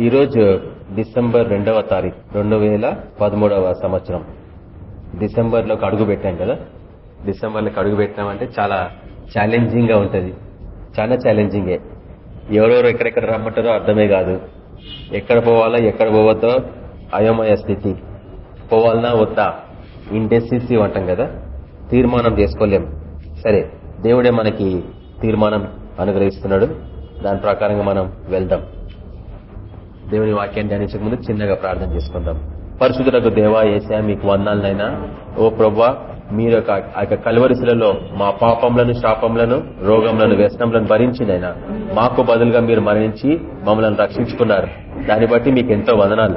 ఈరోజు డిసెంబర్ రెండవ తారీఖు రెండు వేల పదమూడవ సంవత్సరం. డిసెంబర్లోకి అడుగు పెట్టాం కదా? డిసెంబర్లోకి అడుగు పెట్టామంటే చాలా ఛాలెంజింగ్గా ఉంటది. చాలా ఛాలెంజింగే. ఎవరెవరు ఎక్కడెక్కడ రమ్మంటారో అర్థమే కాదు. ఎక్కడ పోవాలా ఎక్కడ పోవద్దో అయోమయ స్థితి. పోవాలన్నా వద్దా? ఇండెసిసివ్ అంటాం కదా? తీర్మానం చేసుకోలేం. సరే దేవుడే మనకి తీర్మానం అనుగ్రహిస్తున్నాడు. దాని ప్రకారంగా మనం వెళ్దాం. దేవుని వాక్యాన్ని ధ్యానించక ముందు చిన్నగా ప్రార్థన చేసుకుందాం. పరిశుద్ధులకు దేవా ఏసా మీకు వందాలనైనా ఓ ప్రభా మీరు ఆ యొక్క కలువరిశిలలో మా పాపంలను శాపంలను రోగంలను వ్యసనంలను భరించినైనా మాకు బదులుగా మీరు మరణించి మమ్మల్ని రక్షించుకున్నారు. దాన్ని బట్టి మీకు ఎంతో వదనాలు.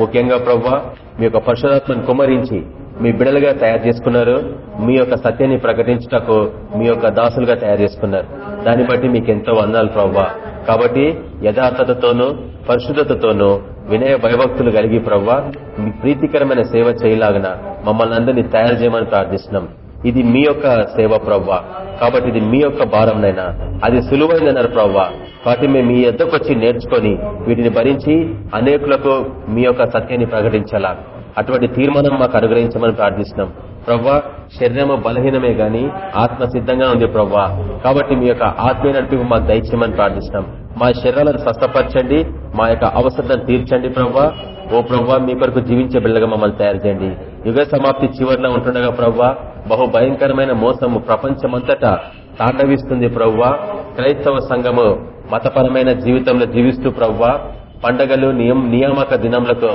ముఖ్యంగా ప్రవ్వా మీ యొక్క పరిశుధాత్మను కుమరించి మీ బిడలుగా తయారు చేసుకున్నారు. మీ యొక్క సత్యాన్ని ప్రకటించటకు మీ యొక్క దాసులుగా తయారు చేసుకున్నారు. దాన్ని బట్టి మీకు ఎంతో వందాలు ప్రవ్వా కాబట్టి యథార్థతతోనూ పరిశుద్ధతతోనూ వినయ భయభక్తులు కలిగి ప్రవ్వా మీ ప్రీతికరమైన సేవ చేయలాగన మమ్మల్ని అందరినీ తయారు చేయమని ప్రార్థిస్తున్నాం. ఇది మీ యొక్క సేవ ప్రవ్వా. కాబట్టి ఇది మీ యొక్క భారంనైనా అది సులువైందన్నారు ప్రవ్వా. కాబట్టి మేము మీ ఎద్దకు వచ్చి నేర్చుకొని వీటిని భరించి అనేకులకు మీ యొక్క సత్యాన్ని ప్రకటించాలా. అటువంటి తీర్మానం మాకు అనుగ్రహించమని ప్రార్థిస్తున్నాం. ప్రవ్వా శరీరము బలహీనమే గాని ఆత్మ సిద్ధంగా ఉంది ప్రవ్వా. కాబట్టి మీ యొక్క ఆత్మీయ నడిపి మాకు దయచేయమని ప్రార్థిస్తున్నాం. మా శరీరాలను స్వస్థపరచండి మా యొక్క అవసరాలను తీర్చండి ప్రవ్వా. ఓ ప్రవ్వా మీ కొరకు జీవించే బిళ్ళగా మమ్మల్ని తయారు చేయండి. యుగ సమాప్తి చివరిలో ఉంటుండగా ప్రవ్వా బహు భయంకరమైన మోసము ప్రపంచమంతటా తాండవిస్తుంది ప్రవ్వా. క్రైస్తవ సంఘము మతపరమైన జీవితంలో జీవిస్తూ ప్రవ్వా. పండగలు నియామక దినములకు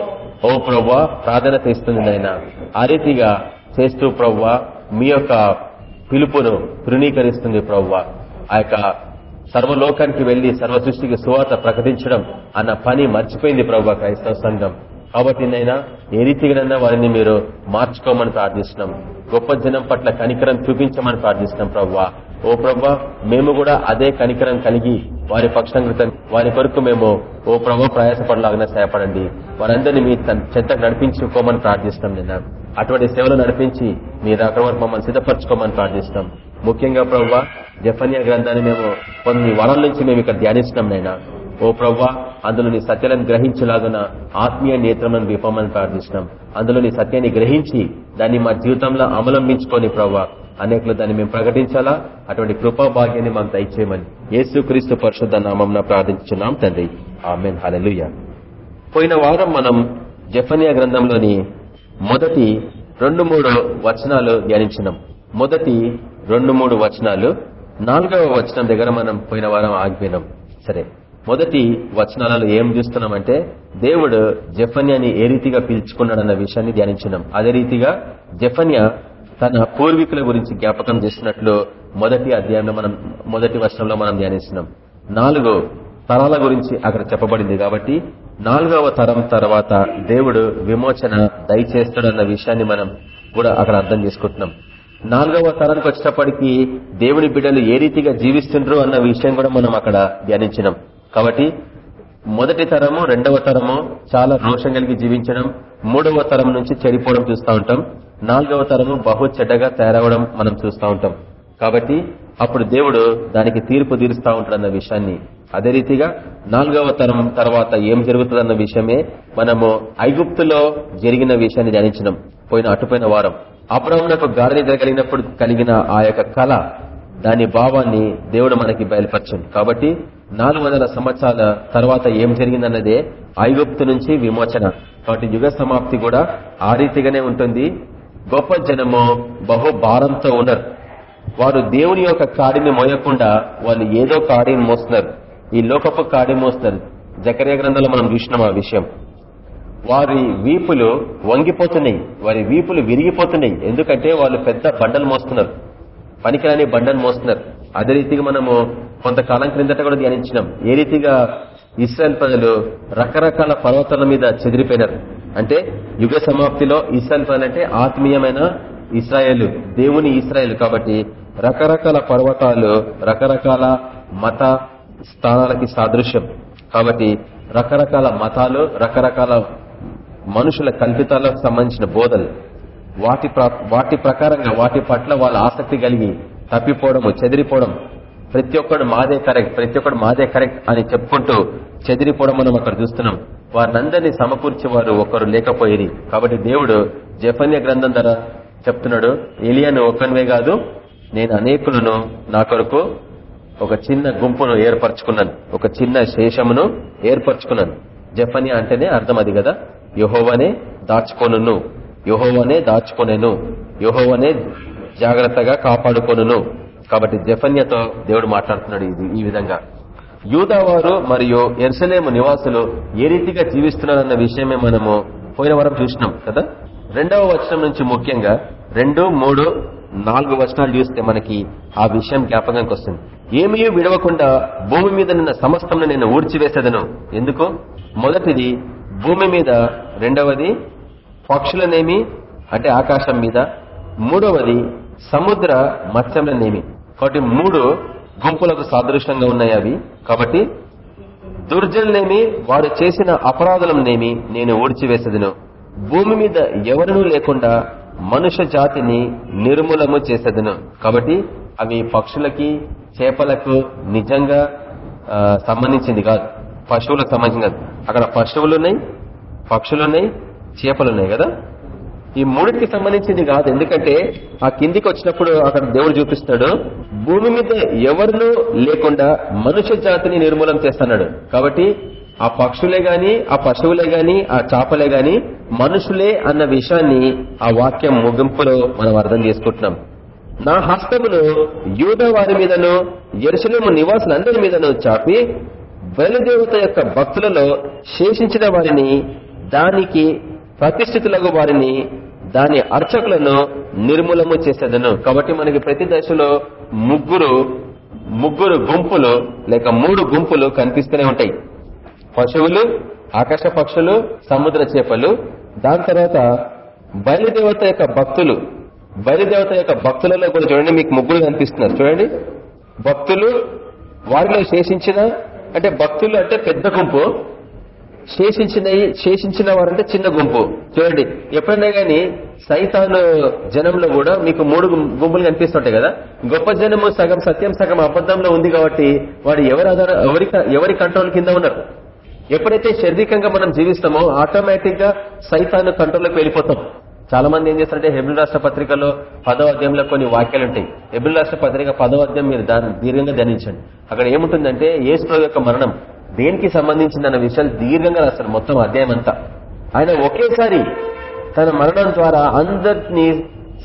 ఓ ప్రవ్వా ప్రాధాన్యత ఇస్తుంది నాయన. ఆ రీతిగా చేస్తూ ప్రవ్వా మీ యొక్క పిలుపును తృణీకరిస్తుంది ప్రవ్వా. ఆ యొక్క సర్వలోకానికి వెళ్ళి సర్వ సృష్టికి సువార్త ప్రకటించడం అన్న పని మర్చిపోయింది ప్రవ్వా క్రైస్తవ సంఘం. కాబట్టి నైనా ఏ రీతిగానైనా వారిని మీరు మార్చుకోమని ప్రార్థిస్తున్నాం. గొప్ప జనం పట్ల కనికరం చూపించమని ప్రార్థిస్తున్నాం ప్రవ్వా. ఓ ప్రభా మేము కూడా అదే కనికరం కలిగి వారి పక్షంగా వారి కొరకు మేము ఓ ప్రభావ ప్రయాసపడలాగానే సహాయపడండి. వారందరినీ మీ చెంతకు నడిపించుకోమని ప్రార్థిస్తాం నిన్న. అటువంటి సేవలు నడిపించి మీరు అక్కడ మమ్మల్ని సిద్ధపరచుకోమని ప్రార్థిస్తాం. ముఖ్యంగా ప్రవ్వా జఫన్యా గ్రంథాన్ని మేము కొన్ని వారాల నుంచి మేము ఇక్కడ ధ్యానిస్తున్నాం నైనా ఓ ప్రవ్వా అందులో నీ సత్యాలను గ్రహించలాగున ఆత్మీయ నేత్రములను విపమని ప్రార్థిస్తున్నాం. అందులో నీ సత్యాన్ని గ్రహించి దాన్ని మా జీవితంలో అవలంబించుకొని ప్రవ్వా అనేకలు దాన్ని మేము ప్రకటించాలా? అటువంటి కృపా భాగ్యాన్ని మాకు దయచేయమని యేసు క్రీస్తు పరిశుద్ధ నామం ప్రార్థించున్నాం తండ్రి. ఆమెన్. హలలుయ పోయిన వారం మనం జఫనియా గ్రంథంలోని మొదటి రెండు మూడు వచనాలు ధ్యానించినాం. మొదటి రెండు మూడు వచనాలు నాలుగవ వచనం దగ్గర మనం పోయిన వారం ఆగిపోయినాం. సరే మొదటి వచనాలలో ఏం చూస్తున్నామంటే దేవుడు జఫన్యాని ఏ రీతిగా పిలుచుకున్నాడన్న విషయాన్ని ధ్యానించినాం. అదే రీతిగా జఫన్యా తన పూర్వీకుల గురించి జ్ఞాపకం చేసినట్లు మొదటి అధ్యాయంలో మనం మొదటి వర్షంలో మనం ధ్యానిస్తున్నాం. నాలుగో తరాల గురించి అక్కడ చెప్పబడింది కాబట్టి నాలుగవ తరం తర్వాత దేవుడు విమోచన దయచేస్తాడన్న విషయాన్ని మనం కూడా అక్కడ అర్థం చేసుకుంటున్నాం. నాలుగవ తరానికి వచ్చినప్పటికీ దేవుని బిడ్డలు ఏ రీతిగా జీవిస్తుండ్రు అన్న విషయం కూడా మనం అక్కడ ధ్యానించినాం. కాబట్టి మొదటి తరము రెండవ తరము చాలా రోషం కలిగి జీవించడం మూడవ తరం నుంచి చెడిపోవడం చూస్తూ ఉంటాం. నాలుగవ తరము బహు చెడ్డగా తయారవడం మనం చూస్తూ ఉంటాం. కాబట్టి అప్పుడు దేవుడు దానికి తీర్పు తీరుస్తూ ఉంటాడన్న విషయాన్ని అదే రీతిగా నాలుగవ తరం తర్వాత ఏం జరుగుతుందన్న విషయమే మనము ఐగుప్తులో జరిగిన విషయాన్ని ధ్యానించినాం పోయిన అటుపోయిన వారం. అబ్రహ్మణకు గారని కలిగినప్పుడు కలిగిన ఆ యొక్క కళ దాని భావాన్ని దేవుడు మనకి బయలుపరచండి. కాబట్టి నాలుగు సంవత్సరాల తర్వాత ఏం జరిగిందన్నదే ఐగుప్తు నుంచి విమోచన. కాబట్టి యుగ సమాప్తి కూడా ఆ రీతిగానే ఉంటుంది. గొప్ప జనము బహు భారంతో ఉన్నారు. వారు దేవుని యొక్క కాడిని మోయకుండా వాళ్ళు ఏదో కాడిని మోస్తున్నారు. ఈ లోకపు కాడి మోస్తున్నారు. జకర్య గ్రంథంలో మనం చూసినాం ఆ విషయం. వారి వీపులు వంగిపోతున్నాయి. వారి వీపులు విరిగిపోతున్నాయి. ఎందుకంటే వాళ్ళు పెద్ద బండలు మోస్తున్నారు. పనికిరాని బండను మోస్తున్నారు. అదే రీతిగా మనము కొంతకాలం క్రిందట కూడా ధ్యానించినాం. ఏ రీతిగా ఇస్రాయల్ ప్రజలు రకరకాల పర్వతాల మీద చెదిరిపోయినారు. అంటే యుగ సమాప్తిలో ఇస్రాయల్ ప్రజలు అంటే ఆత్మీయమైన ఇస్రాయేల్ దేవుని ఇస్రాయేల్ కాబట్టి రకరకాల పర్వతాలు రకరకాల మత స్థానాలకి సాదృశ్యం. కాబట్టి రకరకాల మతాలు రకరకాల మనుషుల కల్పితాలకు సంబంధించిన బోధలు. వాటి వాటి ప్రకారంగా వాటి పట్ల వాళ్ళ ఆసక్తి కలిగి తప్పిపోవడము చెదిరిపోవడం. ప్రతి ఒక్కడు మాదే కరెక్ట్ ప్రతి ఒక్కడు మాదే కరెక్ట్ అని చెప్పుకుంటూ చెదిరిపోవడం మనం అక్కడ చూస్తున్నాం. వారినందరినీ సమకూర్చి వారు ఒకరు లేకపోయేది కాబట్టి దేవుడు జఫన్య గ్రంథం ధర చెప్తున్నాడు ఏలియాను ఒక్కనివే కాదు నేను అనేకులను నా కొరకు ఒక చిన్న గుంపును ఏర్పరచుకున్నాను ఒక చిన్న శేషమును ఏర్పరచుకున్నాను. జఫన్య అంటేనే అర్థం అది కదా? యహోవనే దాచుకొను యహోవనే దాచుకొనేను యహోవనే జాగ్రత్తగా కాపాడుకొను కాబట్టి జఫన్యతో దేవుడు మాట్లాడుతున్నాడు ఇది ఈ విధంగా. యూదావారు మరియు ఎర్సలేము నివాసులు ఏ రీతిగా జీవిస్తున్నారన్న విషయమే మనము పోయిన వారం చూసినాం కదా? రెండవ వచనం నుంచి ముఖ్యంగా రెండు మూడు నాలుగు వచనాలు చూస్తే మనకి ఆ విషయం జ్ఞాపకానికి వస్తుంది. ఏమీ విడవకుండా భూమి మీద నిన్న సమస్తం నేను ఊడ్చివేసేదను. ఎందుకు? మొదటిది భూమి మీద రెండవది పక్షులనేమి అంటే ఆకాశం మీద. మూడవది సముద్ర మత్స్యంలనేమి కాబట్టి మూడు గుంపులకు సాదృశ్యంగా ఉన్నాయి అవి. కాబట్టి దుర్జనులేమి వారు చేసిన అపరాధులనేమి నేను ఓడిచివేసేదను భూమి మీద ఎవరినూ లేకుండా మనుష్య జాతిని నిర్మూలము చేసేదను. కాబట్టి అవి పక్షులకి చేపలకు నిజంగా సంబంధించింది కాదు. పశువులకు సంబంధించింది కాదు. అక్కడ పశువులున్నాయి పక్షులున్నాయి చేపలున్నాయి కదా? ఈ మూడిటికి సంబంధించింది కాదు. ఎందుకంటే ఆ కిందికి వచ్చినప్పుడు అక్కడ దేవుడు చూపిస్తాడు భూమి మీద ఎవరినూ లేకుండా మనుష్య జాతిని నిర్మూలం చేస్తున్నాడు. కాబట్టి ఆ పక్షులే గాని ఆ పశువులే గాని ఆ చేపలే గాని మనుషులే అన్న విషయాన్ని ఆ వాక్యం ముగింపులో మనం అర్థం చేసుకుంటున్నాం. నా హస్తమును యూద వారి మీదను ఎరుసలేము నివాసులందరి మీదను చాపి బయలుదేవత యొక్క భక్తులలో శేషించిన వారిని దానికి ప్రతిష్ఠితులకు వారిని దాని అర్చకులను నిర్మూలము చేసేదను. కాబట్టి మనకి ప్రతి దశలో ముగ్గురు ముగ్గురు గుంపులు లేక మూడు గుంపులు కనిపిస్తూనే ఉంటాయి. పశువులు ఆకాశ పక్షులు సముద్ర చేపలు. దాని తర్వాత బయలుదేవత యొక్క భక్తులు. బయలుదేవత యొక్క భక్తులలో కూడా చూడండి మీకు ముగ్గురు కనిపిస్తున్నారు. చూడండి. భక్తులు వారిలో శేషించిన అంటే భక్తులు అంటే పెద్ద గుంపు. శేషించిన శేషించిన వారంటే చిన్న గుంపు. చూడండి ఎప్పుడైనా గాని సైతాను జనంలో కూడా మీకు మూడు గుంపులు కనిపిస్తుంటాయి కదా? గొప్ప జనము సగం సత్యం సగం అబద్ధంలో ఉంది కాబట్టి వాడు ఎవరి ఆధార ఎవరి ఎవరి కంట్రోల్ కింద ఉన్నారు ఎప్పుడైతే శారీరకంగా మనం జీవిస్తామో ఆటోమేటిక్గా సైతాను కంట్రోల్లోకి వెళ్ళిపోతాం. చాలా మంది ఏం చేస్తారంటే హెబ్రిల్ రాష్ట్ర పత్రికలో పదో అధ్యాయంలో కొన్ని వాక్యాలు ఉంటాయి. హెబ్రిల్ రాష్ట్ర పత్రిక పదో అధ్యాయం మీరు దీర్ఘంగా ధ్యానించండి. అక్కడ ఏముంటుందంటే ఏసు యొక్క మరణం. దేనికి సంబంధించిందన్న విషయాలు దీర్ఘంగా రాస్తారు మొత్తం అధ్యాయం అంతా. ఆయన ఒకేసారి తన మరణం ద్వారా అందరినీ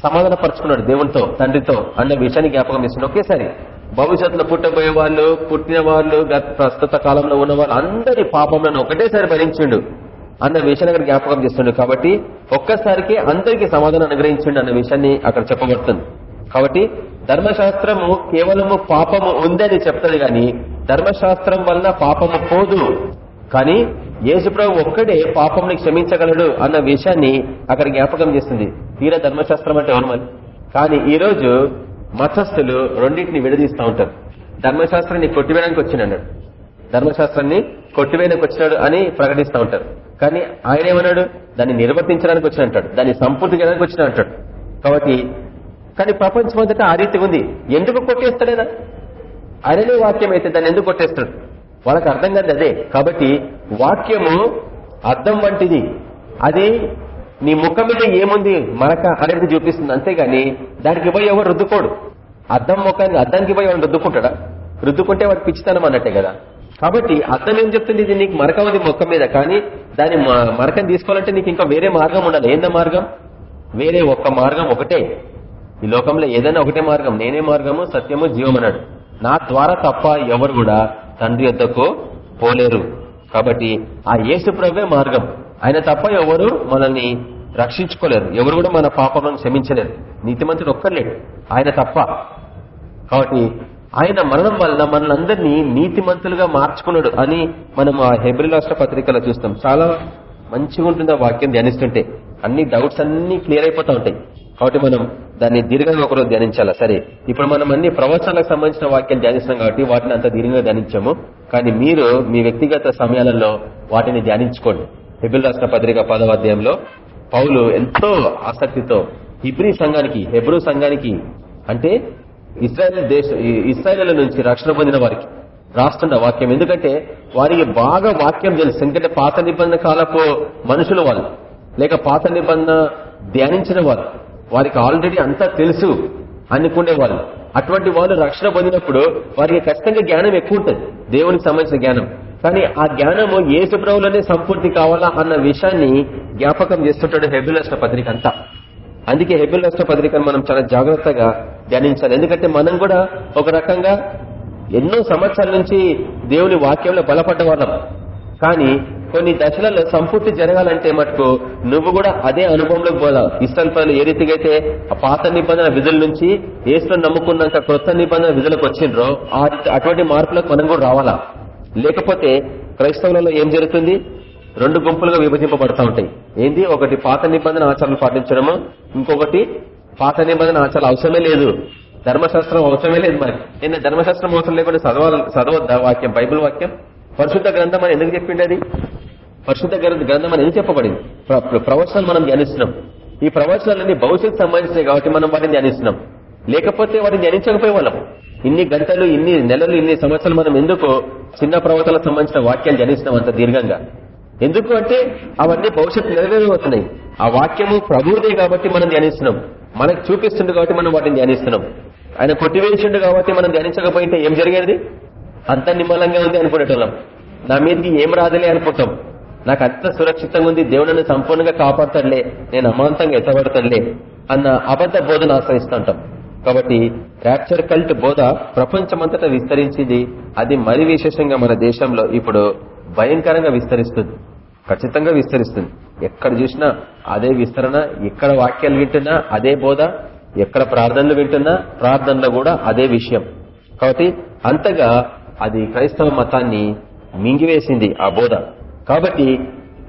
సమాధాన పరుచుకున్నాడు దేవునితో తండ్రితో అన్న విషయాన్ని జ్ఞాపకం ఇస్తున్నాడు ఒకేసారి భవిష్యత్తులో పుట్టబోయే వాళ్ళు పుట్టిన వాళ్ళు ప్రస్తుత కాలంలో ఉన్న వాళ్ళు అందరి పాపంలో ఒకటేసారి భరించిండు అన్న విషయాన్ని అక్కడ జ్ఞాపకం చేస్తుండు. కాబట్టి ఒక్కసారికి అందరికీ సమాధానం అనుగ్రహించండి అన్న విషయాన్ని అక్కడ చెప్పబడుతుంది. కాబట్టి ధర్మశాస్త్రము కేవలము పాపము ఉందని చెప్తుంది గాని ధర్మశాస్త్రం వల్ల పాపము పోదు. కానీ యేసుప్రభు ఒక్కడే పాపంని క్షమించగలడు అన్న విషయాన్ని అక్కడ జ్ఞాపకం చేస్తుంది. తీరా ధర్మశాస్త్రం అంటే ఎవరు కానీ ఈ రోజు మతస్థులు రెండింటిని విడదీస్తూ ఉంటారు. ధర్మశాస్త్రాన్ని కొట్టివేయడానికి వచ్చినాడు ధర్మశాస్త్రాన్ని కొట్టివేయడానికి వచ్చినాడు అని ప్రకటిస్తూ ఉంటారు. కానీ ఆయన ఏమన్నాడు? దాన్ని నిర్వర్తించడానికి వచ్చిన అంటాడు దాన్ని సంపూర్తి చేయడానికి వచ్చిన అంటాడు కాబట్టి కానీ ప్రపంచం అంతటా ఆ రీతి ఉంది. ఎందుకు కొట్టేస్తాడేనా ఆయననే వాక్యం అయితే దాన్ని ఎందుకు కొట్టేస్తాడు? వాళ్ళకి అర్థం కాదు అదే. కాబట్టి వాక్యము అర్థం వంటిది. అది నీ ముఖం మీద ఏముంది? మరక అనేది చూపిస్తుంది. అంతేగాని దానికి పోయి ఎవరు రుద్దుకోడు. అద్దం ముఖాన్ని అద్దానికి పోయి ఎవరు రుద్దుకుంటాడా? రుద్దుకుంటే వాడు పిచ్చితనం అన్నట్టే కదా. కాబట్టి అర్థం ఏం చెప్తుంది? ఇది నీకు మరక ఉంది ముఖం మీద. కానీ దాని మరకం తీసుకోవాలంటే నీకు ఇంకా వేరే మార్గం ఉండాలి. ఏంద మార్గం? వేరే ఒక్క మార్గం ఒకటే. ఈ లోకంలో ఏదైనా ఒకటే మార్గం నేనే మార్గము సత్యము జీవం అన్నాడు. నా ద్వారా తప్ప ఎవరు కూడా తండ్రి యొద్దకు పోలేరు. కాబట్టి ఆ యేసు ప్రభే మార్గం. ఆయన తప్ప ఎవరు మనల్ని రక్షించుకోలేరు. ఎవరు కూడా మన పాపలను క్షమించలేరు. నీతిమంతుడు ఒక్కర్లేడు. ఆయన తప్ప. కాబట్టి ఆయన మరణం వలన మనల్ని నీతిమంతులుగా మార్చుకున్నాడు అని మనం ఆ హెబ్రి రాష్ట్ర పత్రికలో చూస్తాం. చాలా మంచిగా ఉంటుంది ఆ వాక్యం ధ్యానిస్తుంటే. అన్ని డౌట్స్ అన్ని క్లియర్ అయిపోతా ఉంటాయి. కాబట్టి మనం దాన్ని దీర్ఘంగా ఒకరోజు ధ్యానించాలా? సరే. ఇప్పుడు మనం అన్ని ప్రవచనాలకు సంబంధించిన వాక్యం ధ్యానిస్తున్నాం కాబట్టి వాటిని అంత దీర్ఘంగా ధ్యానించాము. కానీ మీరు మీ వ్యక్తిగత సమయాలలో వాటిని ధ్యానించుకోండి. హెబిల్ రాష్ట్ర పత్రిక పదవాధ్యాయంలో పౌలు ఎంతో ఆసక్తితో హిబ్రీ సంఘానికి హెబ్రూ సంఘానికి అంటే ఇస్రాయల్ దేశ ఇస్రాయల్ నుంచి రక్షణ పొందిన వారికి రాస్తున్న వాక్యం. ఎందుకంటే వారికి బాగా వాక్యం తెలుసు. ఎందుకంటే పాత నిబంధన కాలపు మనుషులు వాళ్ళు లేక పాత నిబంధన ధ్యానించిన వారు వారికి ఆల్రెడీ అంతా తెలుసు అనుకునే వాళ్ళు అటువంటి వాళ్ళు రక్షణ పొందినప్పుడు వారికి ఖచ్చితంగా జ్ఞానం ఎక్కువ ఉంటుంది. దేవునికి సంబంధించిన జ్ఞానం. కానీ ఆ జ్ఞానము ఏసుప్రభులోనే సంపూర్తి కావాలా అన్న విషయాన్ని జ్ఞాపకం చేస్తుంటాడు హెబిలస్ట పత్రిక అంతా. అందుకే హెబిలస్ట పత్రికను మనం చాలా జాగ్రత్తగా ధ్యానించాలి. ఎందుకంటే మనం కూడా ఒక రకంగా ఎన్నో సంవత్సరాల నుంచి దేవుని వాక్యంలో బలపడ్డ వాళ్ళం. కానీ కొన్ని దశలలో సంపూర్తి జరగాలంటే మటుకు నువ్వు కూడా అదే అనుభవంలోకి పోదా. ఇష్టం పనులు ఏ రీతిగా అయితే ఆ పాత నిబంధన విధుల నుంచి ఏసులో నమ్ముకున్నాక కొత్త నిబంధన విధులకు వచ్చిండ్రో అటువంటి మార్పులకు మనం కూడా రావాలా? లేకపోతే క్రైస్తవులలో ఏం జరుగుతుంది? రెండు గుంపులుగా విభజింపబడతా ఉంటాయి. ఏంది? ఒకటి పాత నిబంధన ఆచారాలు పాటించడము ఇంకొకటి పాత నిబంధన ఆచారాలు అవసరమే లేదు. ధర్మశాస్త్రం అవసరమే లేదు మరి. నేను ధర్మశాస్త్రం అవసరం లేకుండా చదవాలి చదవద్దా వాక్యం? బైబుల్ వాక్యం? పరిశుద్ధ గ్రంథం అని ఎందుకు చెప్పిండి అది? పరిశుద్ధ గ్రంథం అని ఎందుకు చెప్పబడింది? ప్రవచనాలు మనం ధ్యానిస్తున్నాం. ఈ ప్రవచనాలన్నీ భవిష్యత్తు సంబంధించినవి కాబట్టి మనం వాటిని ధ్యానిస్తున్నాం. లేకపోతే వాటిని ధ్యానించకపోయే వాళ్ళం ఇన్ని గంటలు ఇన్ని నెలలు ఇన్ని సంవత్సరాలు మనం ఎందుకు చిన్న ప్రవచనాలకు సంబంధించిన వాక్యాలు ధ్యానిస్తున్నాం అంత దీర్ఘంగా? ఎందుకు అంటే అవన్నీ భవిష్యత్తు నెరవేరవుతున్నాయి ఆ వాక్యము ప్రభువుదే కాబట్టి మనం ధ్యానిస్తున్నాం. మనకు చూపిస్తుండే కాబట్టి మనం వాటిని ధ్యానిస్తున్నాం. ఆయన కొట్టివేసిండు కాబట్టి మనం ధ్యానించకపోయింటే ఏం జరిగేది? అంత నిమ్మలంగా ఉంది అనుకునేటోళ్ళం. నా మీదకి ఏం రాదులే అనుకుంటాం. నాకు అంత సురక్షితంగా ఉంది దేవుడిని సంపూర్ణంగా కాపాడతాడులే నేను అమాంతంగా ఎత్తబడతాడులే అన్న అబద్ధ బోధన ఆశ్రయిస్తుంటాం. కాబట్టి ర్యాప్చర్ కల్ట్ బోధ ప్రపంచమంతటా విస్తరించింది. అది మరి విశేషంగా మన దేశంలో ఇప్పుడు భయంకరంగా విస్తరిస్తుంది. ఖచ్చితంగా విస్తరిస్తుంది. ఎక్కడ చూసినా అదే విస్తరణ ఎక్కడ వాక్యాలు వింటున్నా అదే బోధ ఎక్కడ ప్రార్థనలు వింటున్నా ప్రార్థనలో కూడా అదే విషయం. కాబట్టి అంతగా అది క్రైస్తవ మతాన్ని మింగివేసింది ఆ బోధ. కాబట్టి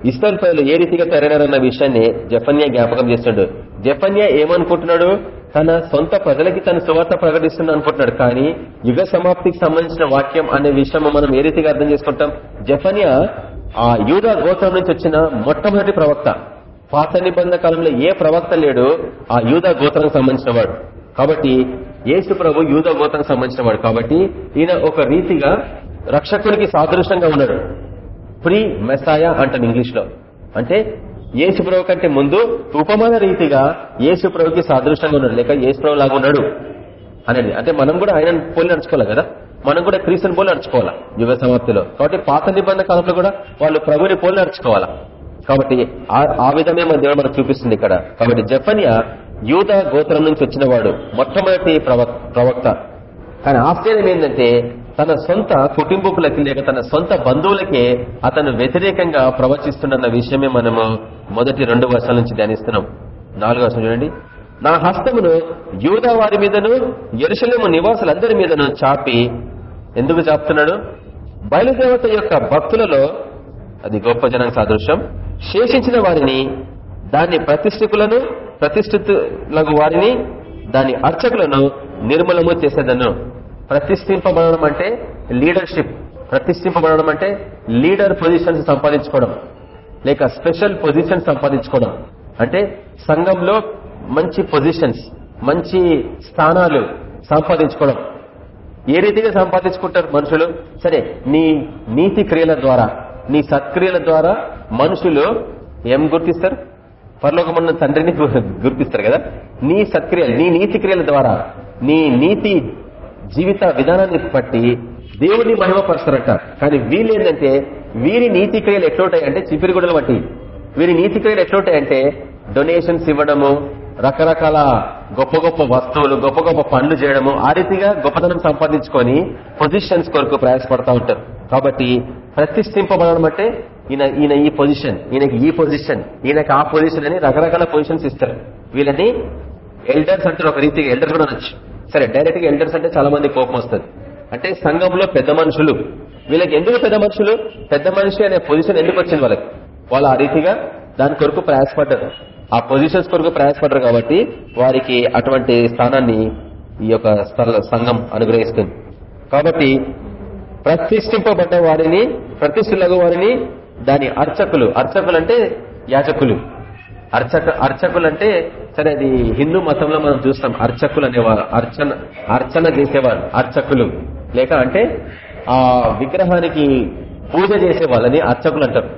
ఇస్రాయల్ ప్రజలు ఏ రీతిగా తయారన్న విషయాన్ని జఫన్యా జ్ఞాపకం చేస్తున్నాడు జఫన్యా ఏమనుకుంటున్నాడు? తన సొంత ప్రజలకి తన సువార్త ప్రకటిస్తుంది అనుకుంటున్నాడు. కానీ యుగ సమాప్తికి సంబంధించిన వాక్యం అనే విషయం మనం ఏ రీతిగా అర్థం చేసుకుంటాం? జఫన్యా ఆ యూద గోత్రం నుంచి వచ్చిన మొట్టమొదటి ప్రవక్త. పాత నిబంధన కాలంలో ఏ ప్రవక్త లేడు? ఆ యూద గోత్రానికి సంబంధించిన వాడు. కాబట్టి యేసు ప్రభు యూద గోత్రానికి సంబంధించిన వాడు కాబట్టి ఈయన ఒక రీతిగా రక్షకుడికి సాదృశ్యంగా ఉన్నాడు. ప్రీ మెసాయ అంటాను ఇంగ్లీష్లో అంటే యేసు ప్రభు కంటే ముందు ఉపమాన రీతిగా యేసుప్రభుకి సాదృశ్యంగా ఉన్నాడు. లేక యేసు ప్రభు లాగా ఉన్నాడు అనేది. అంటే మనం కూడా ఆయన పోలి నడుచుకోవాలి కదా? మనం కూడా క్రీస్తుని పోలి నడుచుకోవాలా? యుగ సమాప్తిలో. కాబట్టి పాత నిబంధన కాలంలో కూడా వాళ్ళు ప్రభుని పోలి నడుచుకోవాలా? కాబట్టి ఆ విధమే మన దేవుడు మనకు చూపిస్తుంది ఇక్కడ. కాబట్టి జపనియా యూత గోత్రం నుంచి వచ్చినవాడు మొట్టమొదటి ప్రవక్త. కానీ ఆశ్చర్యం ఏంటంటే తన సొంత కుటుంబకులకి లేక తన సొంత బంధువులకే అతను వ్యతిరేకంగా ప్రవచిస్తున్న విషయమే మనము మొదటి రెండు వర్షాల నుంచి ధ్యానిస్తున్నాం. నాలుగో వర్షం చూడండి. నా హస్తమును యూదా వారి మీదను ఎరుసలేము నివాసులందరి మీదను చాపి ఎందుకు చాపుతున్నాడు? బయలుదేవత యొక్క భక్తులలో అది గొప్ప జనం సాదృశ్యం శేషించిన వారిని దాని ప్రతిష్ఠికులను ప్రతిష్ఠితులకు వారిని దాని అర్చకులను నిర్మూలము చేసేదను. ప్రతిష్ఠింపబడడం అంటే లీడర్షిప్. ప్రతిష్ఠింపబడడం అంటే లీడర్ పొజిషన్స్ సంపాదించుకోవడం. లేక స్పెషల్ పొజిషన్ సంపాదించుకోవడం. అంటే సంఘంలో మంచి పొజిషన్స్ మంచి స్థానాలు సంపాదించుకోవడం. ఏ రీతిగా సంపాదించుకుంటారు మనుషులు? సరే నీ నీతి క్రియల ద్వారా నీ సత్క్రియల ద్వారా మనుషులు ఏం గుర్తిస్తారు? పరలోకమున్న తండ్రిని గుర్తిస్తారు కదా? నీ సత్క్రియలు నీ నీతి క్రియల ద్వారా నీ నీతి జీవిత విధానాన్ని బట్టి దేవుని మహిమపరుస్తారట. కానీ వీళ్ళేంటంటే వీరి నీతి క్రియలు ఎట్లుంటాయంటే చిపిరిగుడలు బట్టి. వీరి నీతి క్రియలు ఎట్లుంటాయంటే డొనేషన్స్ ఇవ్వడము రకరకాల గొప్ప గొప్ప వస్తువులు గొప్ప గొప్ప పనులు చేయడము ఆ రీతిగా గొప్పతనం సంపాదించుకొని పొజిషన్స్ కొరకు ప్రయాసపడతా ఉంటారు. కాబట్టి ప్రతిష్ఠింపబడడం అంటే ఈయన ఈయన ఈ పొజిషన్ ఈయనకి ఈ పొజిషన్ ఈయనకి ఆ పొజిషన్ అని రకరకాల పొజిషన్స్ ఇస్తారు. వీళ్ళని ఎల్డర్స్ అంటారు ఒక రీతిగా ఎల్డర్ కూడా అనొచ్చు. సరే డైరెక్ట్గా ఎల్డర్స్ అంటే చాలా మంది కోపం వస్తుంది. అంటే సంఘంలో పెద్ద మనుషులు. వీళ్ళకి ఎందుకు పెద్ద మనుషులు? పెద్ద మనిషి అనే పొజిషన్ ఎందుకు వచ్చింది వాళ్ళకి? వాళ్ళు ఆ రీతిగా దాని కొరకు ప్రయాసపడ్డారు. ఆ పొజిషన్స్ కొరకు ప్రయాసపడ్డారు కాబట్టి వారికి అటువంటి స్థానాన్ని ఈ యొక్క సంఘం అనుగ్రహిస్తుంది. కాబట్టి ప్రతిష్ఠింపబడ్డ వారిని ప్రతిష్ఠులకు వారిని దాని అర్చకులు అర్చకులు అంటే యాచకులు. అర్చక అర్చకులు అంటే సరే అది హిందూ మతంలో మనం చూస్తాం అర్చకులు అనేవారు అర్చన అర్చన చేసేవారు అర్చకులు. లేక అంటే ఆ విగ్రహానికి పూజ చేసే వాళ్ళని అర్చకులు అంటారు.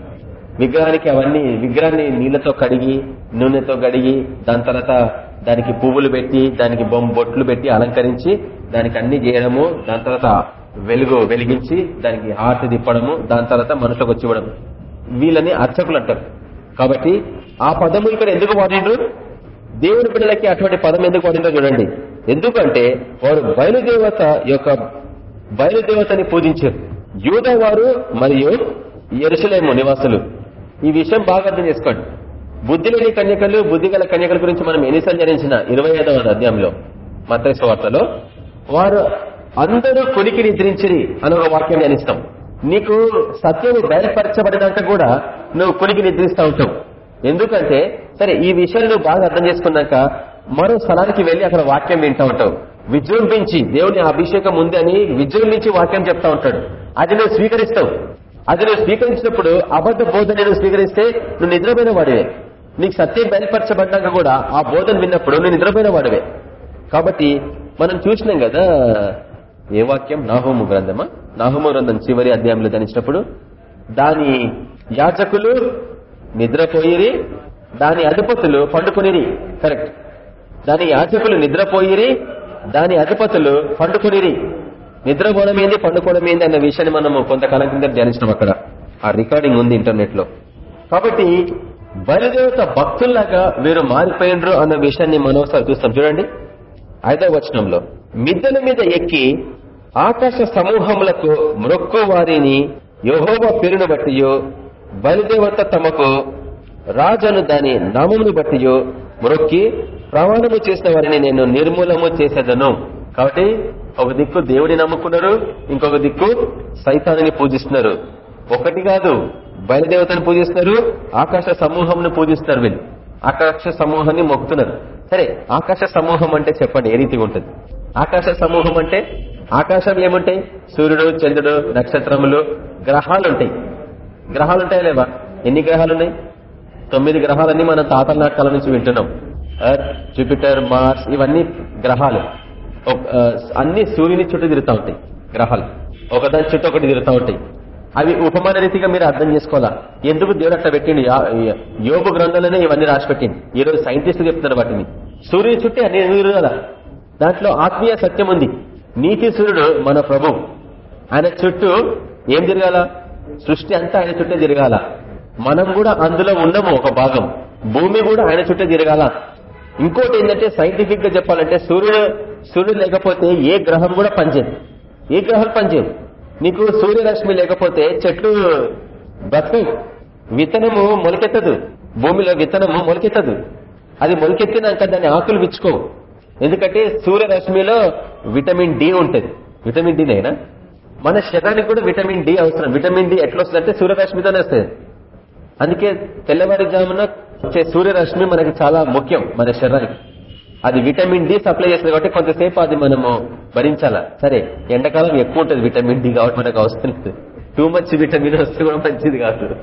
విగ్రహానికి అవన్నీ విగ్రహాన్ని నీళ్ళతో కడిగి నూనెతో కడిగి దాని తర్వాత దానికి పువ్వులు పెట్టి దానికి బొమ్మ బొట్లు పెట్టి అలంకరించి దానికి అన్ని చేయడము దాని తర్వాత వెలుగు వెలిగించి దానికి హార్ట్ తిప్పడము దాని తర్వాత మనుషులకు వచ్చి ఇవ్వడం వీళ్ళని అర్చకులు అంటారు. కాబట్టి ఆ పదము ఇక్కడ ఎందుకు వాడిండ్రు? దేవుడి బిడ్డలకి అటువంటి పదం ఎందుకు వాడిందో చూడండి. ఎందుకంటే వారు బయలుదేవత యొక్క బయలుదేవతని పూజించారు. యూద వారు మరియు ఎరుసలేము నివాసులు. ఈ విషయం బాగా అర్థం చేసుకోండి. బుద్ధి లేని కన్యకలు బుద్ధి గల కన్యకల గురించి మనం ఎన్నిసార్లు జరించిన ఇరవై ఐదవ అధ్యాయంలో మత్స్య వార్తలో వారు అందరూ కొనికి నిద్రించిరి అని ఒక వాక్యం ధ్యానిస్తాం నీకు సత్యం బయలుపరచబడినాక కూడా నువ్వు కొనికి నిద్రిస్తూ ఉంటావు. ఎందుకంటే సరే ఈ విషయాన్ని నువ్వు బాగా అర్థం చేసుకున్నాక మరో స్థలానికి వెళ్ళి అక్కడ వాక్యం వింటూ ఉంటావు. విజృంభించి దేవుని అభిషేకం ఉంది అని విజృంభించి వాక్యం చెప్తా ఉంటాడు. అది నువ్వు స్వీకరిస్తావు. అది నువ్వు స్వీకరించినప్పుడు అబద్ధ బోధన నువ్వు స్వీకరిస్తే నువ్వు నిద్రపోయిన వాడివే. నీకు సత్యం బయలుపరచబడ్డాక కూడా ఆ బోధన విన్నప్పుడు నువ్వు నిద్రపోయిన వాడివే. కాబట్టి మనం చూసినాం కదా ఏ వాక్యం? నాహోము గ్రంథమా? నాహోము గ్రంథం చివరి అధ్యాయంలో ధనించినప్పుడు దాని యాచకులు నిద్రపోయిరి దాని అధిపతులు పండుకునిరి. కరెక్ట్ దాని యాచకులు నిద్రపోయిరి దాని అధిపతులు పండుకునిరి. నిద్రపోవడం ఏంది? పండుకోవడం ఏంది అన్న విషయాన్ని మనము కొంతకాలం కింద ధ్యానించడం అక్కడ. ఆ రికార్డింగ్ ఉంది ఇంటర్నెట్లో కాబట్టి బలిదేవత భక్తుల్లాగా వీరు మారిపోయినరు అన్న విషయాన్ని మనం ఒకసారి చూస్తాం. చూడండి. ఐదవ వచనంలో. మిద్దెల మీద ఎక్కి ఆకాశ సమూహములకు మ్రొక్కు వారిని యహోవ పేరును బట్టియో బలిదేవత తమకు రాజను దాని నామమును బట్టియో మ్రొక్కి ప్రమాణము చేసిన వారిని నేను నిర్మూలము చేసేదను. కాబట్టి ఒక దిక్కు దేవుడిని నమ్ముకున్నారు ఇంకొక దిక్కు సైతాన్ని పూజిస్తున్నారు. ఒకటి కాదు బయలుదేవతను పూజిస్తున్నారు ఆకాశ సమూహంను పూజిస్తున్నారు వీళ్ళు. ఆకాశ సమూహాన్ని మొక్కుతున్నారు. సరే ఆకాశ సమూహం అంటే చెప్పండి ఏ రీతిగా ఉంటుంది? ఆకాశ సమూహం అంటే ఆకాశం ఏముంటాయి సూర్యుడు చంద్రుడు నక్షత్రములు గ్రహాలు ఉంటాయి లేవా? ఎన్ని గ్రహాలున్నాయి? తొమ్మిది గ్రహాలన్నీ మనం తాతల నాటకాల నుంచి వింటున్నాం. ఎర్త్ జూపిటర్ మార్స్ ఇవన్నీ గ్రహాలు. అన్ని సూర్యుని చుట్టూ తిరుగుతూ ఉంటాయి గ్రహాలు. ఒకదాని చుట్టూ ఒకటి తిరుగుతూ ఉంటాయి. అవి ఉపమాన రీతిగా మీరు అర్థం చేసుకోవాలా? ఎందుకు దేవుడు అట్లా పెట్టిండు? యోగ గ్రంథంలోనే ఇవన్నీ రాసి పెట్టింది ఈ రోజు సైంటిస్టులు చెప్తున్నారు వాటిని. సూర్యుని చుట్టే అన్ని తిరగాల? దాంట్లో ఆత్మీయ సత్యం ఉంది. నీతి సూర్యుడు మన ప్రభు. ఆయన చుట్టూ ఏం తిరగాల? సృష్టి అంతా ఆయన చుట్టే తిరగాల. మనం కూడా అందులో ఉన్నాము ఒక భాగం. భూమి కూడా ఆయన చుట్టే తిరగాల. ఇంకోటి ఏంటంటే సైంటిఫిక్గా చెప్పాలంటే సూర్యుడు సూర్యుడు లేకపోతే ఏ గ్రహం కూడా పనిచేయదు. ఏ గ్రహం పనిచేయదు. నీకు సూర్యరశ్మి లేకపోతే చెట్లు బతకవు విత్తనము మొలకెత్తదు. భూమిలో విత్తనము మొలకెత్తదు. అది మొలకెత్తినాక దాన్ని ఆకులు విచ్చుకోవు. ఎందుకంటే సూర్యరశ్మిలో విటమిన్ డి ఉంటుంది. విటమిన్ డి నేనా? మన శరీరానికి కూడా విటమిన్ డి అవసరం. విటమిన్ డి ఎట్లా వస్తుందంటే సూర్యరశ్మితోనే వస్తుంది. అందుకే తెల్లవారుజామున వచ్చే సూర్యరశ్మి మనకి చాలా ముఖ్యం మన శరీరానికి. అది విటమిన్ డి సప్లై చేస్తుంది కాబట్టి కొంతసేపు అది మనము భరించాలా? సరే ఎండాకాలం ఎక్కువ ఉంటుంది విటమిన్ డి కాబట్టి మనకు అవసరం లేదు. టూ మచ్ విటమిన్ వస్తే కూడా మంచిది కాదు.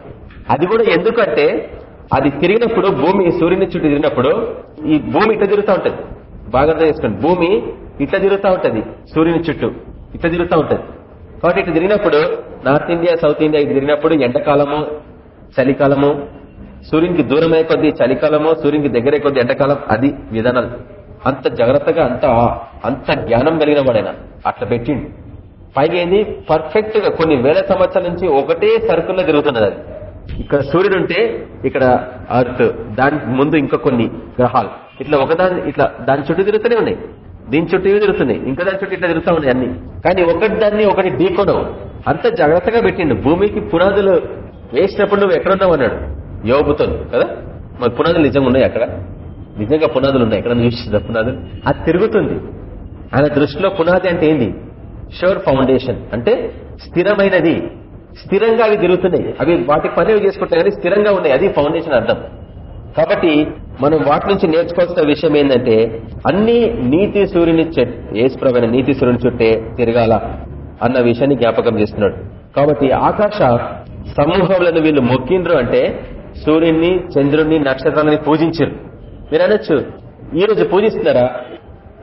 అది కూడా ఎందుకంటే అది తిరిగినప్పుడు భూమి సూర్యుని చుట్టూ తిరిగినప్పుడు ఈ భూమి ఇట్లా తిరుగుతూ ఉంటుంది. బాగా అర్థం చేసుకోండి. భూమి ఇట్లా తిరుగుతూ ఉంటది సూర్యుని చుట్టూ ఇట్లా తిరుగుతూ ఉంటది. కాబట్టి ఇట్లా తిరిగినప్పుడు నార్త్ ఇండియా సౌత్ ఇండియా ఇటు తిరిగినప్పుడు ఎండాకాలము చలికాలము సూర్యునికి దూరమయ్యే కొద్ది చలికాలము సూర్యునికి దగ్గరే కొద్ది ఎండాకాలం అది విధానాలు. అంత జాగ్రత్తగా అంత అంత జ్ఞానం కలిగిన వాడైనా అట్లా పెట్టిండు. పైగా ఏంది? పర్ఫెక్ట్గా కొన్ని వేల సంవత్సరాల నుంచి ఒకటే సర్కిల్లో తిరుగుతున్నది అది. ఇక్కడ సూర్యుడు ఉంటే ఇక్కడ అర్త్ దాని ముందు ఇంకా కొన్ని గ్రహాలు. ఇట్లా ఒకదాని ఇట్లా దాని చుట్టూ తిరుగుతూనే ఉన్నాయి. దీని చుట్టూ తిరుగుతున్నాయి. ఇంకా దాని చుట్టూ ఇట్లా తిరుగుతా ఉన్నాయి అన్ని. కానీ ఒకటి దాన్ని ఒకటి ఢీకొనవు. అంత జాగ్రత్తగా పెట్టిండు. భూమికి పునాదులు వేసినప్పుడు నువ్వు ఎక్కడున్నావు అన్నాడు. యోగుతో కదా? మరి పునాదులు నిజంగా ఉన్నాయి అక్కడ? నిజంగా పునాదులు ఉన్నాయి. ఎక్కడ చూసిందా పునాదులు? అది తిరుగుతుంది. ఆయన దృష్టిలో పునాది అంటే ఏంది? షోర్ ఫౌండేషన్ అంటే స్థిరమైనది. స్థిరంగా అవి తిరుగుతున్నాయి అవి వాటి పని చేసుకుంటాయి కానీ స్థిరంగా ఉన్నాయి. అది ఫౌండేషన్ అర్థం. కాబట్టి మనం వాటి నుంచి నేర్చుకోవాల్సిన విషయం ఏంటంటే అన్ని నీతి సూర్యుని ఏసుప్రమైన నీతి సూర్యుని చుట్టే తిరగాల అన్న విషయాన్ని జ్ఞాపకం చేస్తున్నాడు. కాబట్టి ఆకాశ సమూహంలో వీళ్ళు మొక్కిండ్రు అంటే సూర్యుడిని చంద్రుడిని నక్షత్రాలని పూజించారు మీరు అనొచ్చు. ఈ రోజు పూజిస్తున్నారా?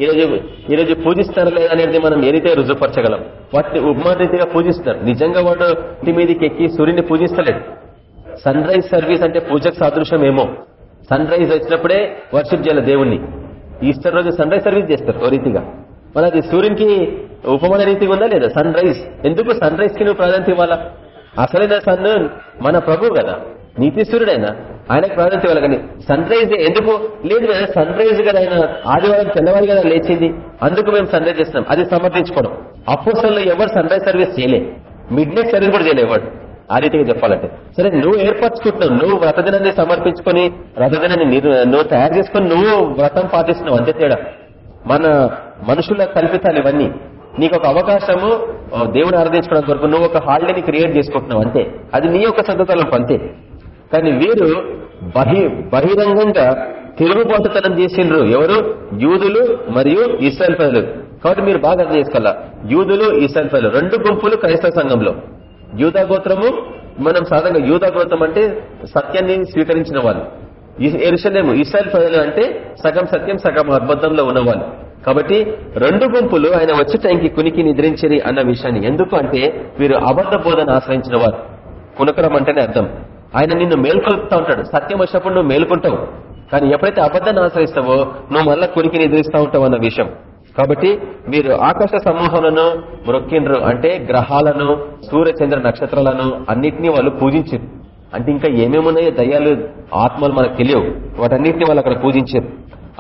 ఈరోజు ఈరోజు పూజిస్తారు లేదా అనేది మనం ఏదైతే రుజుపరచగలం వాటిని ఉపమాన రీతిగా పూజిస్తారు. నిజంగా వాడు ఇంటి మీదకి ఎక్కి సూర్యుని పూజిస్తలేడు. సన్ రైజ్ సర్వీస్ అంటే పూజకు సాదృశ్యం ఏమో. సన్ రైజ్ వచ్చినప్పుడే వర్షిప్ చేయాలి దేవుణ్ణి. ఈస్టర్ రోజు సన్ రైజ్ సర్వీస్ చేస్తారు ఓ రీతిగా. మరి అది సూర్యునికి ఉపమాన రీతిగా ఉందా లేదా? Sunrise. ఎందుకు సన్ రైజ్కి నువ్వు ప్రాధాన్యత ఇవ్వాలా? అసలైన సన్ మన ప్రభు కదా. నీతి సూర్యుడైనా. ఆయనకు ప్రాధాన్యత ఇవ్వాలి కానీ సన్ రైజ్ ఎందుకు? లేదు కదా సన్ రైజ్ కదా ఆయన ఆదివారం తెల్లవారి కదా లేచింది. అందుకు మేము సన్ రైజ్ చేస్తున్నాం. అది సమర్థించుకోవడం. అపోసల్లో ఎవరు సన్ రైజ్ సర్వీస్ చేయలే. మిడ్ నైట్ సర్వీస్ కూడా చేయలేవాడు ఆ రీతిగా చెప్పాలంటే. సరే నువ్వు ఏర్పరచుకుంటున్నావు. నువ్వు వ్రతదినాన్ని సమర్పించుకొని వ్రతదినాన్ని నువ్వు తయారు చేసుకొని నువ్వు వ్రతం పాటిస్తున్నావు. అంతే తేడా. మన మనుషుల కల్పితాలు ఇవన్నీ. నీకు ఒక అవకాశము ఓ, దేవుని ఆరాధించుకోవడం కొరకు నువ్వు ఒక హాలిడేని క్రియేట్ చేసుకుంటున్నావు. అంతే. అది నీ యొక్క సంతతలం అంతే. కానీ వీరు బహి బహిరంగంగా తిరుగుబాటుతనం చేసిండ్రు. ఎవరు? యూదులు మరియు ఇస్రాయల్ ప్రజలు. కాబట్టి మీరు బాగా అర్థం చేసుకోవాలా? యూదులు ఇస్రాయల్ ప్రజలు. రెండు గుంపులు క్రైస్తవ సంఘంలో. యూదా గోత్రము మనం సాధారణంగా యూదా గోత్రం అంటే సత్యాన్ని స్వీకరించిన వాళ్ళు. ఎరుసలేము ఇస్రాయల్ ప్రజలు అంటే సగం సత్యం సగం అబద్ధంలో ఉన్నవాళ్ళు. కాబట్టి రెండు గుంపులు ఆయన వచ్చే టైంకి కునికి నిద్రించని అన్న విషయాన్ని. ఎందుకు అంటే వీరు అబద్ధ బోధన ఆశ్రయించిన వారు. కునకరం అంటేనే అర్థం. ఆయన నిన్ను మేల్కొల్పుతా ఉంటాడు. సత్యం వచ్చినప్పుడు నువ్వు మేల్కొంటావు. కానీ ఎప్పుడైతే అబద్ధాన్ని ఆశ్రయిస్తావో నువ్వు మళ్ళా కొనికిని ఎదురిస్తూ ఉంటావు అన్న విషయం. కాబట్టి మీరు ఆకాశ సమూహాలను మొక్కిండ్రు అంటే గ్రహాలను సూర్య చంద్ర నక్షత్రాలను అన్నిటినీ వాళ్ళు పూజించారు. అంటే ఇంకా ఏమేమున్నాయో దయ్యాలు ఆత్మలు మనకు తెలియవు. వాటన్నిటిని వాళ్ళు అక్కడ పూజించారు.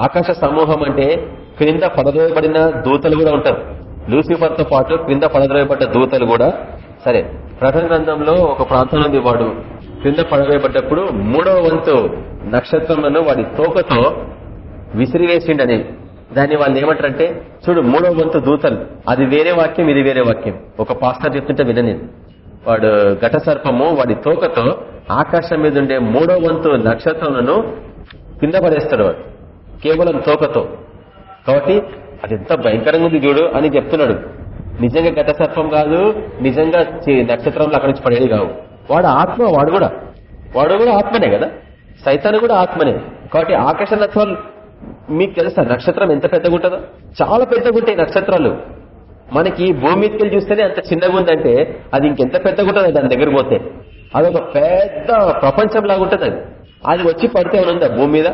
ఆకాశ సమూహం అంటే క్రింద పడద్రోయబడిన దూతలు కూడా ఉంటారు. లూసిఫర్తో పాటు క్రింద పడద్రోయబడ్డ దూతలు కూడా. సరే ప్రకటన గ్రంథంలో ఒక ప్రాంతం ఉంది వాడు. క్రింద పడవేయబడ్డప్పుడు మూడవ వంతు నక్షత్రములను వాడి తోకతో విసిరివేసిండని. దాన్ని వాళ్ళు ఏమంటారంటే చూడు మూడవ వంతు దూతలు. అది వేరే వాక్యం ఇది వేరే వాక్యం. ఒక పాస్టర్ చెప్తుంటే వినని. వాడు ఘట సర్పము వాడి తోకతో ఆకాశం మీద ఉండే మూడో వంతు నక్షత్రములను కింద పడేస్తాడు వాడు. కేవలం తోకతో. కాబట్టి అది ఎంత భయంకరంగా ఉంది చూడు అని చెప్తున్నాడు. నిజంగా ఘట సర్పం కాదు నిజంగా నక్షత్రంలో అక్కడి నుంచి పడేది కావు. వాడు ఆత్మ వాడు కూడా. వాడు కూడా ఆత్మనే కదా? సైతాన్ని కూడా ఆత్మనే. కాబట్టి ఆకాశ నక్షత్రాలు మీకు తెలుసా నక్షత్రం ఎంత పెద్దగా ఉంటుందో చాలా పెద్దగా ఉంటాయి నక్షత్రాలు. మనకి భూమి మీదకి చూస్తేనే అంత చిన్నగా ఉందంటే అది ఇంకెంత పెద్దగా ఉంటుంది దాని దగ్గర పోతే. అదొక పెద్ద ప్రపంచం లాగా ఉంటుంది అది. అది వచ్చి పడితే ఉందా భూమి మీద?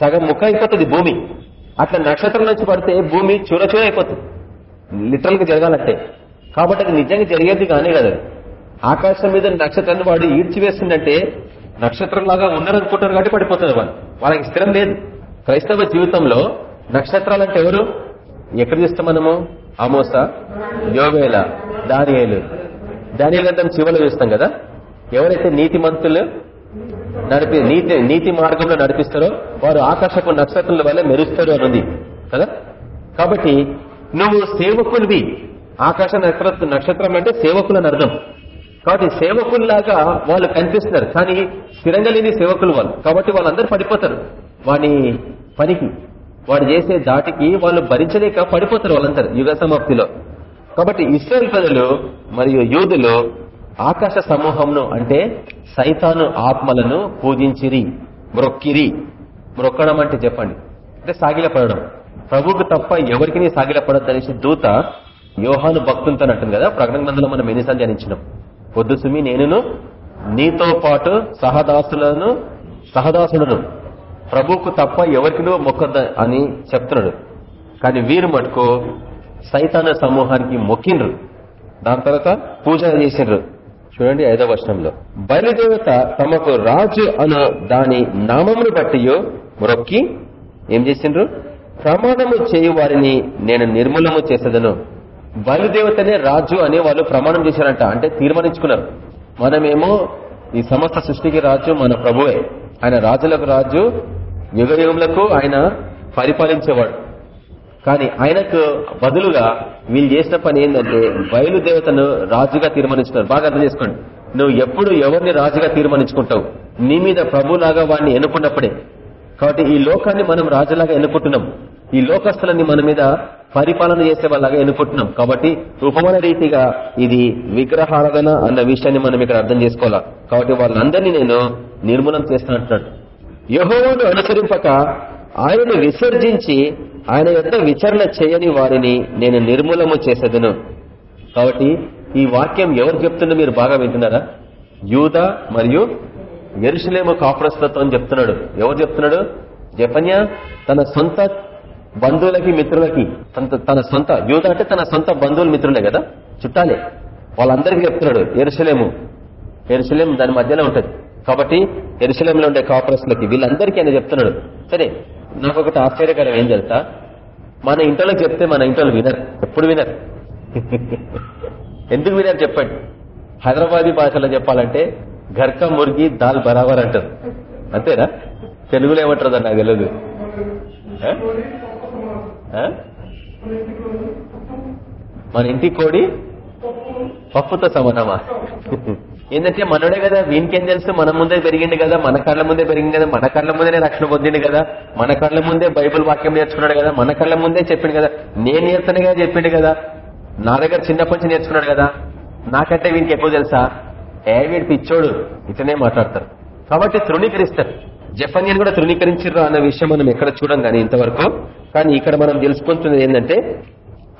సగం ముఖం అయిపోతుంది భూమి. అట్లా నక్షత్రం నుంచి పడితే భూమి చూర చూర అయిపోతుంది లిటరల్గా జరగాలంటే. కాబట్టి అది నిజంగా జరిగేది కానీ కదా ఆకాశం మీద నక్షత్రాన్ని వాడు ఈడ్చివేస్తుందంటే నక్షత్రం లాగా ఉన్నారనుకుంటారు కాబట్టి పడిపోతుంది వాళ్ళు. వాళ్ళకి స్థిరం లేదు. క్రైస్తవ జీవితంలో నక్షత్రాలంటే ఎవరు? ఎక్కడ చూస్తాం మనము అమోస యోగేల దానియేలు. దానియేలు అంటే చివరిలో చూస్తాం కదా? ఎవరైతే నీతి మంతులు నడిపి నీతి నీతి మార్గంలో నడిపిస్తారో వారు ఆకాశపు నక్షత్రాల వల్ల మెరుస్తారు అని కదా? కాబట్టి నువ్వు సేవకునివి. ఆకాశ నక్షత్ర నక్షత్రం అంటే సేవకులని అర్థం. కాబట్టి సేవకుల్లాగా వాళ్ళు కనిపిస్తున్నారు. కానీ స్థిరంగా లేని సేవకులు వాళ్ళు. కాబట్టి వాళ్ళందరూ పడిపోతారు. వాని పనికి వాడు చేసే దాటికి వాళ్ళు భరించలేక పడిపోతారు వాళ్ళందరూ యుగ సమాప్తిలో కాబట్టి ఇస్రాయల్ ప్రజలు మరియు యూదులు ఆకాశ సమూహంను అంటే సైతాను ఆత్మలను పూజించిరి మ్రొక్కిరి. మ్రొక్కడం అంటే చెప్పండి. అంటే సాగిలపడడం. ప్రభువుకు తప్ప ఎవరికి సాగిలపడద్దు అనేసి దూత యోహాను భక్తులతో అంటుంది కదా ప్రకటన గ్రంథంలో మనం ఎన్నిసార్లు ధ్యానించినాం. వద్దు సుమి నేనును నీతో పాటు సహదాసులను సహదాసులను ప్రభువుకు తప్ప ఎవరికినో మొక్కద్ద అని చెప్తున్నాడు. కానీ వీరు మటుకు సైతాన సమూహానికి మొక్కిండ్రు. దాని తర్వాత పూజ చేసిండ్రు. చూడండి ఐదవ వర్షంలో బయలుదేవత తమకు రాజు అను దాని నామమును బట్టి మొక్కి ఏం చేసిండ్రు? ప్రమాణము చేయు వారిని నేను నిర్మూలము చేసేదను. బయలుదేవతనే రాజు అనే వాళ్ళు ప్రమాణం చేశారంట. అంటే తీర్మానించుకున్నారు. మనమేమో ఈ సమస్త సృష్టికి రాజు మన ప్రభువే. ఆయన రాజులకు రాజు యుగ యుగములకు ఆయన పరిపాలించేవాడు. కానీ ఆయనకు బదులుగా వీళ్ళు చేసిన పని ఏంటంటే బయలుదేవతను రాజుగా తీర్మానించుకున్నారు బాగా అర్థం చేసుకోండి. నువ్వు ఎప్పుడు ఎవరిని రాజుగా తీర్మానించుకుంటావు? నీ మీద ప్రభులాగా వాడిని ఎన్నుకున్నప్పుడే. కాబట్టి ఈ లోకాన్ని మనం రాజులాగా ఎన్నుకుంటున్నాం. ఈ లోకస్తులని మన మీద పరిపాలన చేసే వాళ్ళగా ఎన్నుకుంటున్నాం కాబట్టి ఉపమాన రీతిగా ఇది విగ్రహారాధన అన్న విషయాన్ని మనం ఇక్కడ అర్థం చేసుకోవాలా? కాబట్టి వాళ్ళందరినీ నేను నిర్మూలన చేస్తున్నట్టు యహోవాను అనుసరింపక ఆయనను విసర్జించి ఆయన యొక్క విచారణ చేయని వారిని నేను నిర్మూలము చేసేదను. కాబట్టి ఈ వాక్యం ఎవరు చెప్తుందో మీరు బాగా వింటున్నారా? యూద మరియు ఎరుసలేము కాపురస్తత్వం చెప్తున్నాడు. ఎవరు చెప్తున్నాడు? జపన్య తన సొంత బంధువులకి మిత్రులకి తన సొంత యూత అంటే తన సొంత బంధువుల మిత్రులే కదా? చుట్టాలే. వాళ్ళందరికీ చెప్తున్నాడు ఎరుసలేము ఎరుసలేం దాని మధ్యలో ఉంటది. కాబట్టి ఎరుసలేంలో ఉండే కాపరస్లకి వీళ్ళందరికీ ఆయన చెప్తున్నాడు. సరే నాకు ఒకటి ఆశ్చర్యకరం ఏం తెలుసా? మన ఇంట్లో చెప్తే మన ఇంట్లో వినరు ఎప్పుడు వినరు. ఎందుకు వినరు చెప్పండి? హైదరాబాదీ భాషలో చెప్పాలంటే గర్క మురిగి దాల్ బరాబర్ అంటారు. అంతేనా? తెలుగులో ఏమంటారు నాకు తెలియదు మన ఇంటి కోడి? పప్పుతో సమానమా? ఏంటంటే మనడే కదా వీనికేం తెలుసు? మన ముందే పెరిగింది కదా మన కళ్ళ ముందే పెరిగింది కదా మన కళ్ళ ముందే రక్షణ పొందిండు కదా మన కళ్ళ ముందే బైబుల్ వాక్యం నేర్చుకున్నాడు కదా మన కళ్ళ ముందే చెప్పిండు కదా నేను నేర్తనగా కదా చెప్పిండు కదా నా దగ్గర చిన్నప్పటి నుంచి నేర్చుకున్నాడు కదా నాకంటే వీనికి ఎక్కువ తెలుసా? ఏ వీడి పిచ్చోడు ఇతనే మాట్లాడతారు కాబట్టి తృణీకరిస్తారు. జపన్యన్ కూడా తృణీకరించారు అన్న విషయం మనం ఎక్కడ చూడం కానీ ఇంతవరకు. కానీ ఇక్కడ మనం తెలుసుకుంటున్నది ఏంటంటే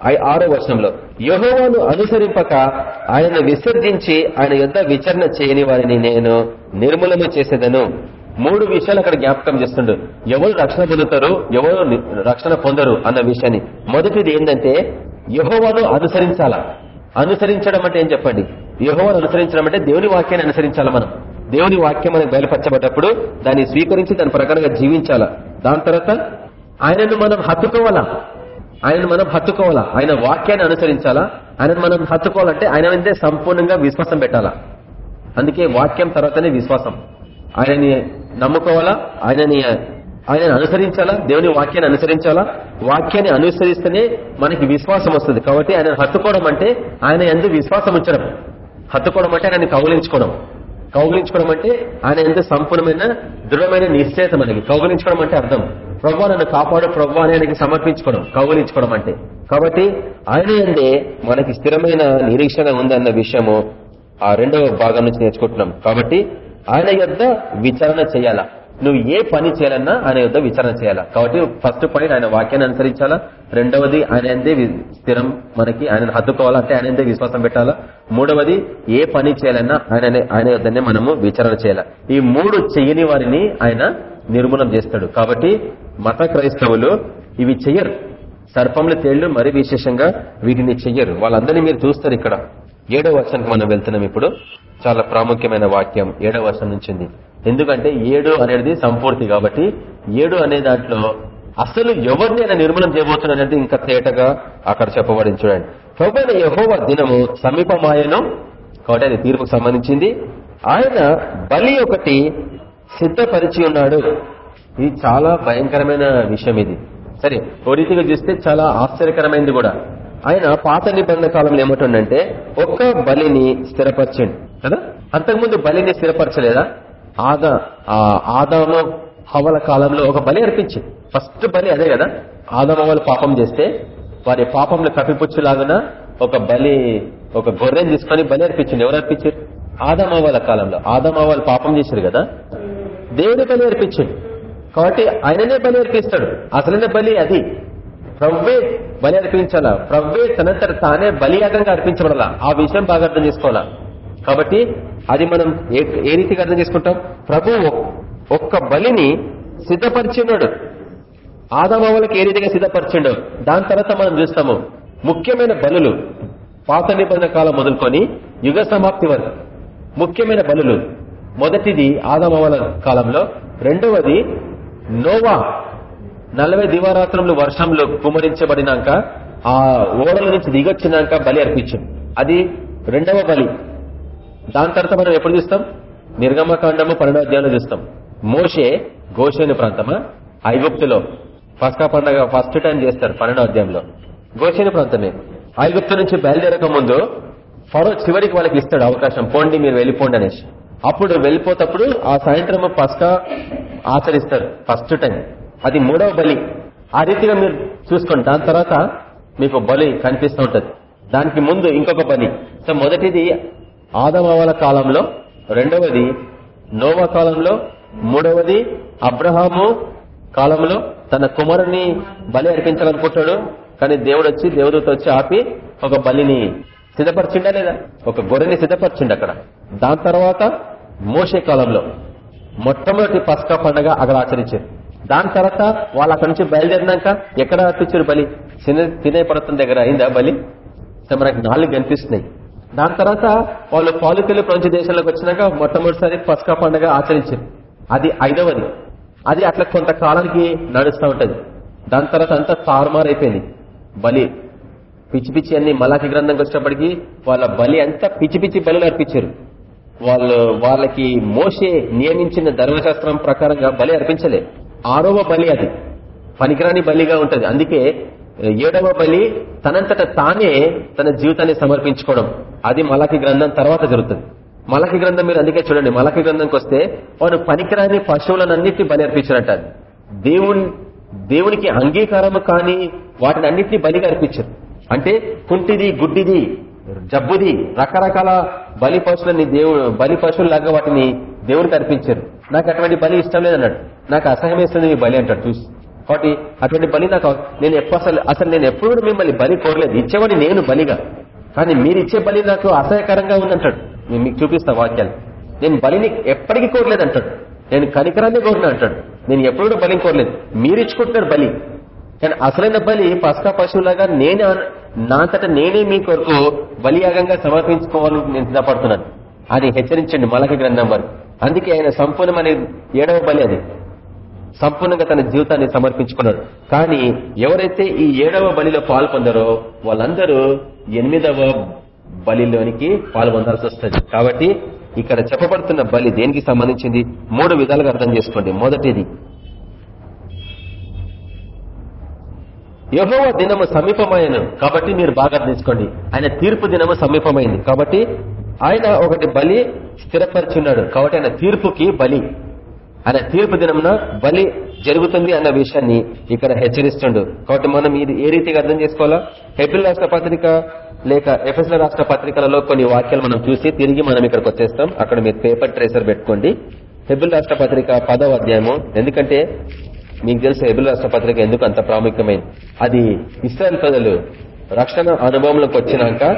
ఆరో వర్షంలో యహోవాను అనుసరింపక ఆయన విసర్జించి ఆయన యుద్ధ విచారణ చేయని వారిని నేను నిర్మూలన చేసేదను. మూడు విషయాలు అక్కడ జ్ఞాపకం చేస్తుండ్రు. ఎవరు రక్షణ పొందుతారు ఎవరు రక్షణ పొందరు అన్న విషయాన్ని. మొదటిది ఏంటంటే యహోవాను అనుసరించాలా. అనుసరించడం అంటే ఏం చెప్పండి? యహోవాను అనుసరించడం అంటే దేవుని వాక్యాన్ని అనుసరించాలా మనం. దేవుని వాక్యం మనకు బయలుపరచబడ్డప్పుడు దాన్ని స్వీకరించి దాని ప్రకారంగా జీవించాలా. దాని తర్వాత ఆయనను మనం హత్తుకోవాలా? ఆయనను మనం హత్తుకోవాలా? ఆయన వాక్యాన్ని అనుసరించాలా? ఆయనను మనం హత్తుకోవాలంటే ఆయన మీదే సంపూర్ణంగా విశ్వాసం పెట్టాలా? అందుకే వాక్యం తర్వాతనే విశ్వాసం. ఆయనని నమ్ముకోవాలా? ఆయనని ఆయనను అనుసరించాలా? దేవుని వాక్యాన్ని అనుసరించాలా? వాక్యాన్ని అనుసరిస్తేనే మనకి విశ్వాసం వస్తుంది. కాబట్టి ఆయన హత్తుకోవడం అంటే ఆయన ఎందుకు విశ్వాసం ఉంచడం. హత్తుకోవడం అంటే ఆయన కౌలించుకోవడం కౌగిలించుకోవడం అంటే ఆయన ఎంత సంపూర్ణమైన దృఢమైన నిశ్చయత మనకి. కౌగిలించుకోవడం అంటే అర్థం. ప్రభు నన్ను కాపాడు ప్రభు అని ఆయనకి సమర్పించుకోవడం కౌగిలించుకోవడం అంటే. కాబట్టి ఆయన ఎందే మనకి స్థిరమైన నిరీక్షణ ఉందన్న విషయము ఆ రెండవ భాగం నుంచి నేర్చుకుంటున్నాం. కాబట్టి ఆయన యొద్ విచారణ చేయాలా. నువ్వు ఏ పని చేయాలన్నా ఆయన యుద్ధ విచారణ చేయాలా? కాబట్టి ఫస్ట్ పాయింట్ ఆయన వాక్యాన్ని అనుసరించాలా? రెండవది ఆయనందే స్థిరం మనకి ఆయన హత్తుకోవాలంటే ఆయనందే విశ్వాసం పెట్టాలా? మూడవది ఏ పని చేయాలన్నా ఆయన ఆయన యుద్ధనే మనము విచారణ చేయాలా? ఈ మూడు చెయ్యని వారిని ఆయన నిర్మూలన చేస్తాడు. కాబట్టి మత క్రైస్తవులు ఇవి చెయ్యరు. సర్పంలు తేళ్ళు మరి విశేషంగా వీటిని చెయ్యరు. వాళ్ళందరినీ మీరు చూస్తారు ఇక్కడ. ఏడవ వర్షానికి మనం వెళ్తున్నాం ఇప్పుడు. చాలా ప్రాముఖ్యమైన వాక్యం ఏడవ వర్షం నుంచి ఎందుకంటే ఏడు అనేది సంపూర్తి కాబట్టి ఏడు అనే దాంట్లో అసలు ఎవరిని ఆయన నిర్మూలన చేయబోతున్నా అనేది ఇంకా తేటగా అక్కడ చెప్పబడింది చూడండి. ప్రభుత్వ యహోవ దినము సమీపమాయను కాబట్టి అది తీర్పుకు సంబంధించింది. ఆయన బలి ఒకటి సిద్ధపరిచి ఉన్నాడు. ఇది చాలా భయంకరమైన విషయం ఇది. సరే ఓ రీతిగా చూస్తే చాలా ఆశ్చర్యకరమైనది కూడా. ఆయన పాత నిబంధన కాలంలో ఏమంటుండంటే ఒక్క బలిని స్థిరపరచండి. కదా? అంతకుముందు బలిని స్థిరపరచలేదా? ఆదా ఆదాము హవల కాలంలో ఒక బలి అర్పించింది. ఫస్ట్ బలి అదే కదా? ఆదామవలు పాపం చేస్తే వారి పాపంలో కప్పిపుచ్చులాగా ఒక బలి ఒక గొర్రెని తీసుకొని బలి అర్పించింది. ఎవరు అర్పించారు? ఆదమవాల కాలంలో. ఆదమవాళ్ళు పాపం చేశారు కదా? దేవుని బలి అర్పించండి. కాబట్టి ఆయననే బలి అర్పిస్తాడు. అసలనే బలి అది. ప్రవ్వే బలి అర్పించాలా ప్రవ్వే తనంతట తానే బలియాగంగా అర్పించబడాలా. ఆ విషయం బాగా అర్థం చేసుకోవాలా? కాబట్టి అది మనం ఏ రీతిగా అర్థం చేసుకుంటాం? ప్రభు ఒక్క బలిని సిద్ధపరిచినాడు ఆదామవులకు ఏ రీతిగా సిద్ధపరిచిండో దాని తర్వాత మనం చూస్తాము. ముఖ్యమైన బలులు పాత నిబంధన కాలం మొదలుకొని యుగ సమాప్తి వరకు ముఖ్యమైన బలులు. మొదటిది ఆదామవల కాలంలో. రెండవది నోవా. నలభై దివారాత్రములు వర్షంలో కుమరించబడినాక ఆ ఓడల నుంచి దిగొచ్చినాక బలి అర్పించాం. అది రెండవ బలి. దాని తర్వాత మనం ఎప్పుడు చూస్తాం? నిర్గమకాండము పన్నెండవ అధ్యాయంలో చూస్తాం. మోషే గోషేను ప్రాంతమా? ఐగుప్తులో. ఫస్కా పండగ ఫస్ట్ టైం చేస్తారు పన్నెండవ అధ్యాయంలో. గోషేను ప్రాంతమే. ఐగుప్తు నుంచి బయలుదేరక ముందు ఫరో చివరికి వాళ్ళకి ఇస్తాడు అవకాశం. పోండి మీరు వెళ్ళిపోండి అనేసి. అప్పుడు వెళ్ళిపోతప్పుడు ఆ సాయంత్రం పస్కా ఆచరిస్తారు ఫస్ట్ టైం. అది మూడవ బలి. ఆ రీతిగా మీరు చూసుకోండి. దాని తర్వాత మీకు బలి కనిపిస్తూ ఉంటుంది. దానికి ముందు ఇంకొక బలి. సో మొదటిది ఆదమావల కాలంలో రెండవది నోవా కాలంలో మూడవది అబ్రహాము కాలంలో తన కుమారుని బలి అర్పించాలనుకుంటాడు. కానీ దేవుడు వచ్చి దేవుడితో వచ్చి ఆపి ఒక బలిని సిద్ధపరిచిండా లేదా? ఒక గొర్రెని సిద్ధపరిచిండు అక్కడ. దాని తర్వాత మోసే కాలంలో మొట్టమొదటి పస్కా పండగ అక్కడ ఆచరించారు. దాని తర్వాత వాళ్ళు అక్కడి నుంచి బయలుదేరినాక ఎక్కడ అర్పించారు బలి? తినే పర్వతం దగ్గర అయిందా బలి? సో మనకు నాలుగు కనిపిస్తున్నాయి. దాని తర్వాత వాళ్ళు పాలుకెళ్ళి ప్రపంచ దేశంలోకి వచ్చినాక మొట్టమొదటిసారి పస్కా పండుగ ఆచరించారు. అది ఐదవది. అది అట్లా కొంతకాలానికి నడుస్తూ ఉంటది. దాని తర్వాత అంతా తారుమారైపోయింది బలి. పిచ్చి పిచ్చి అన్ని మలాకి గ్రంథంకి వచ్చినప్పటికీ వాళ్ళ బలి అంతా పిచ్చి పిచ్చి బలి అర్పించారు. వాళ్ళు వాళ్ళకి మోసే నియమించిన ధర్మశాస్త్రం ప్రకారంగా బలి అర్పించలే. ఆరవ బలి అది. పనికిరాని బలిగా ఉంటది. అందుకే ఏడవ బలి తనంతట తానే తన జీవితాన్ని సమర్పించుకోవడం. అది మలకి గ్రంథం తర్వాత జరుగుతుంది. మలకి గ్రంథం మీరు అందుకే చూడండి. మలకి గ్రంథంకి వస్తే వారు పనికిరాని పశువులన్నింటినీ బలి అర్పించారంట దేవుని దేవునికి అంగీకారము కాని వాటిని అన్నింటినీ బలిగా అర్పించారు. అంటే కుంటిది గుడ్డిది జబ్బుది రకరకాల బలి పశువులని దేవుడు బలి పశువులాగా వాటిని దేవుడికి అర్పించారు. నాకు అటువంటి బలి ఇష్టం లేదన్నాడు. నాకు అసహ్యం వేస్తుంది మీ బలి అంటాడు చూసి. కాబట్టి అటువంటి బలి నాకు నేను ఎప్పుడు అసలు అసలు నేను ఎప్పుడు మిమ్మల్ని బలి కోరలేదు. ఇచ్చేవాడిని నేను బలిగా. కానీ మీరు ఇచ్చే బలి నాకు అసహ్యకరంగా ఉందంటాడు. నేను మీకు చూపిస్తా వాక్యాలు. నేను బలిని ఎప్పటికీ కోరలేదు అంటాడు. నేను కనికరాన్ని కోరిన అంటాడు. నేను ఎప్పుడు బలిని కోరలేదు. మీరు ఇచ్చుకుంటున్నారు బలి. కానీ అసలైన బలి పసకా పశువులాగా నేనే నాంతట నేనే మీ కొరకు బలియాగంగా సమర్పించుకోవాలని నేను సిద్ధపడుతున్నాను. అని హెచ్చరించండి మలక గ్రంథం వరకు. అందుకే ఆయన సంపూర్ణమని ఏడవ బలి అది. సంపూర్ణంగా తన జీవితాన్ని సమర్పించుకున్నాడు. కానీ ఎవరైతే ఈ ఏడవ బలిలో పాల్పొందారో వాళ్ళందరూ ఎనిమిదవ బలిలోనికి పాల్పొందాల్సి వస్తుంది. కాబట్టి ఇక్కడ చెప్పబడుతున్న బలి దేనికి సంబంధించింది? మూడు విధాలుగా అర్థం చేసుకోండి. మొదటిది యహోవ దినము సమీపమైన కాబట్టి మీరు బాగా తీసుకోండి ఆయన తీర్పు దినము సమీపమైంది. కాబట్టి ఆయన ఒకటి బలి స్థిరపరిచున్నాడు. కాబట్టి ఆయన తీర్పుకి బలి. ఆయన తీర్పు దినమున బలి జరుగుతుంది అన్న విషయాన్ని ఇక్కడ హెచ్చరిస్తుండు. కాబట్టి మనం ఇది ఏ రీతిగా అర్థం చేసుకోవాలా? హెబిల్ రాష్ట్ర పత్రిక లేక ఎఫ్ఎస్ల రాష్ట్ర పత్రికలలో కొన్ని వాక్యాలు మనం చూసి తిరిగి మనం ఇక్కడికి వచ్చేస్తాం. అక్కడ మీరు పేపర్ ట్రేసర్ పెట్టుకోండి. హెబిల్ రాష్ట్ర పత్రిక పదవ అధ్యాయము. ఎందుకంటే మీకు తెలుసు హెబిల్ రాష్ట్ర పత్రిక ఎందుకు అంత ప్రాముఖ్యమైంది? అది ఇస్రాయల్ ప్రజలు రక్షణ అనుభవంలోకి వచ్చినాక